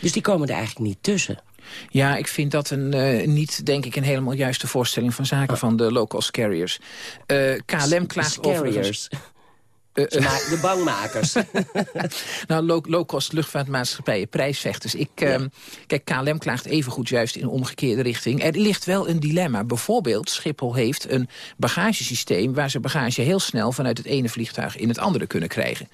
Dus die komen er eigenlijk niet tussen. Ja, ik vind dat een, uh, niet, denk ik, een helemaal juiste voorstelling van zaken oh. van de low-cost carriers. KLM klaagt over... Uh, de bangmakers. nou, low-cost low luchtvaartmaatschappijen, prijsvechters. Ik, ja. uh, kijk, KLM klaagt evengoed juist in omgekeerde richting. Er ligt wel een dilemma. Bijvoorbeeld, Schiphol heeft een bagagesysteem... waar ze bagage heel snel vanuit het ene vliegtuig in het andere kunnen krijgen.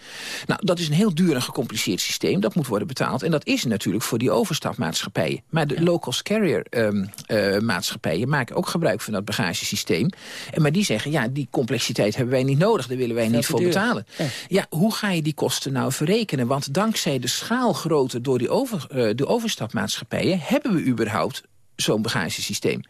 Nou, dat is een heel duur en gecompliceerd systeem. Dat moet worden betaald. En dat is natuurlijk voor die overstapmaatschappijen. Maar de ja. low-cost carrier um, uh, maatschappijen maken ook gebruik van dat bagagesysteem. En maar die zeggen, ja, die complexiteit hebben wij niet nodig. Daar willen wij niet voor betalen. Ja. ja. hoe ga je die kosten nou verrekenen? Want dankzij de schaalgrootte door die over, uh, de overstapmaatschappijen... hebben we überhaupt zo'n bagagesysteem.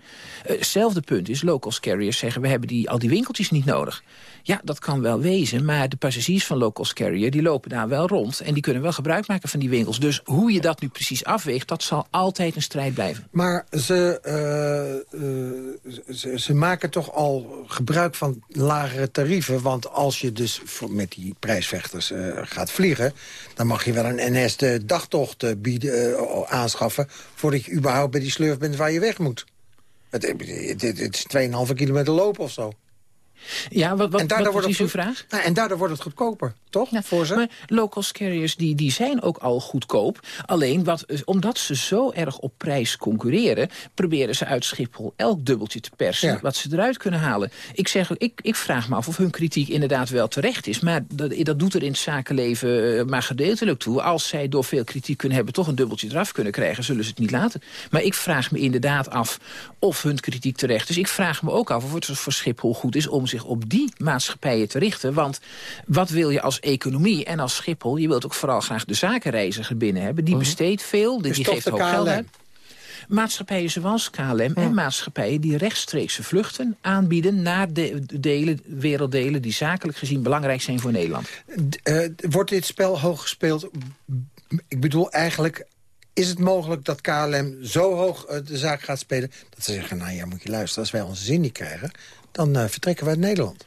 Hetzelfde uh, punt is, low-cost carriers zeggen... we hebben die, al die winkeltjes niet nodig. Ja, dat kan wel wezen, maar de passagiers van low-cost carrier... die lopen daar wel rond en die kunnen wel gebruik maken van die winkels. Dus hoe je dat nu precies afweegt, dat zal altijd een strijd blijven. Maar ze, uh, uh, ze, ze, maken toch al gebruik van lagere tarieven... want als je dus met die prijsvechters gaat vliegen... dan mag je wel een NS de dagtocht bieden, aanschaffen... voordat je überhaupt bij die slurf bent waar je weg moet. Het, het, het is 2,5 kilometer lopen of zo. Ja, wat, wat, en daardoor wat wordt is het, uw vraag? Nou, en daardoor wordt het goedkoper, toch? Ja, voor ze? Maar low-cost carriers die, die zijn ook al goedkoop. Alleen, wat, omdat ze zo erg op prijs concurreren... proberen ze uit Schiphol elk dubbeltje te persen... Ja. wat ze eruit kunnen halen. Ik, zeg, ik, ik vraag me af of hun kritiek inderdaad wel terecht is. Maar dat, dat doet er in het zakenleven maar gedeeltelijk toe. Als zij door veel kritiek kunnen hebben... toch een dubbeltje eraf kunnen krijgen, zullen ze het niet laten. Maar ik vraag me inderdaad af of hun kritiek terecht is. Ik vraag me ook af of het voor Schiphol goed is... om zich op die maatschappijen te richten. Want wat wil je als economie en als Schiphol? Je wilt ook vooral graag de zakenreiziger binnen hebben. Die besteedt veel, die, die geeft ook geld uit. Maatschappijen zoals KLM ja. en maatschappijen die rechtstreekse vluchten aanbieden... naar de delen, werelddelen die zakelijk gezien belangrijk zijn voor Nederland. Uh, wordt dit spel hoog gespeeld? Ik bedoel eigenlijk is het mogelijk dat KLM zo hoog uh, de zaak gaat spelen... dat ze zeggen, nou ja, moet je luisteren, als wij onze zin niet krijgen dan uh, vertrekken we uit Nederland.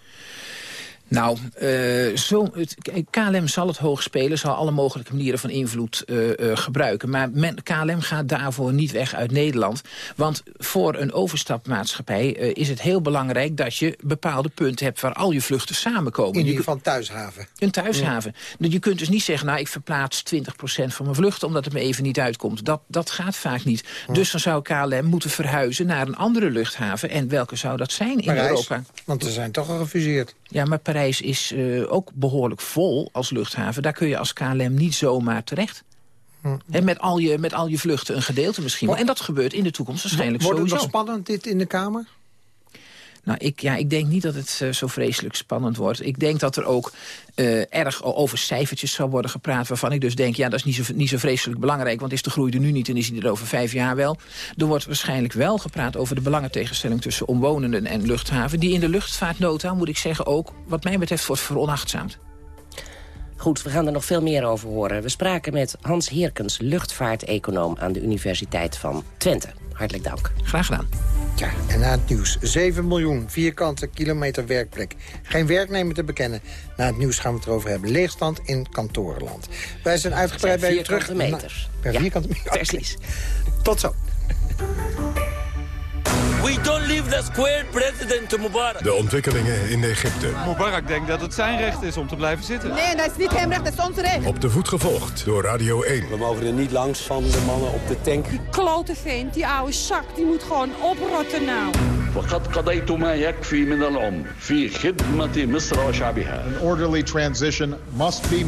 Nou, uh, zo, het, KLM zal het hoog spelen, zal alle mogelijke manieren van invloed uh, uh, gebruiken. Maar men, KLM gaat daarvoor niet weg uit Nederland. Want voor een overstapmaatschappij is het heel belangrijk dat je bepaalde punten hebt waar al je vluchten samenkomen. In ieder geval thuishaven. Een thuishaven. Ja. Je kunt dus niet zeggen, nou ik verplaats 20% van mijn vluchten omdat het me even niet uitkomt. Dat, dat gaat vaak niet. Ja. Dus dan zou KLM moeten verhuizen naar een andere luchthaven. En welke zou dat zijn in Europa? Want ze zijn toch al gefuseerd. Ja, maar Parijs is uh, ook behoorlijk vol als luchthaven. Daar kun je als KLM niet zomaar terecht. Hm. En met al, je, met al je vluchten een gedeelte misschien wel. En dat gebeurt in de toekomst waarschijnlijk Wordt sowieso. Wordt het nog spannend dit in de Kamer? Nou, ik, ja, ik denk niet dat het uh, zo vreselijk spannend wordt. Ik denk dat er ook uh, erg over cijfertjes zal worden gepraat... waarvan ik dus denk, ja, dat is niet zo, niet zo vreselijk belangrijk... want is de groei er nu niet en is die er over vijf jaar wel. Er wordt waarschijnlijk wel gepraat over de belangentegenstelling... tussen omwonenden en luchthaven... die in de luchtvaartnota, moet ik zeggen, ook wat mij betreft wordt veronachtzaamd. Goed, we gaan er nog veel meer over horen. We spraken met Hans Heerkens, luchtvaarteconoom aan de Universiteit van Twente. Hartelijk dank. Graag gedaan. Ja, en na het nieuws. 7 miljoen vierkante kilometer werkplek. Geen werknemer te bekennen. Na het nieuws gaan we het erover hebben. Leegstand in kantorenland. Wij zijn uitgebreid bij u terug. meters. Per ja, vierkante meter. Precies. Tot zo. We don't leave the square president Mubarak. De ontwikkelingen in Egypte. Mubarak denkt dat het zijn recht is om te blijven zitten. Nee, dat is niet hem recht, dat is ons recht. Op de voet gevolgd door Radio 1. We mogen er niet langs van de mannen op de tank. Die klote vent, die oude zak, die moet gewoon oprotten nou. An orderly transition must be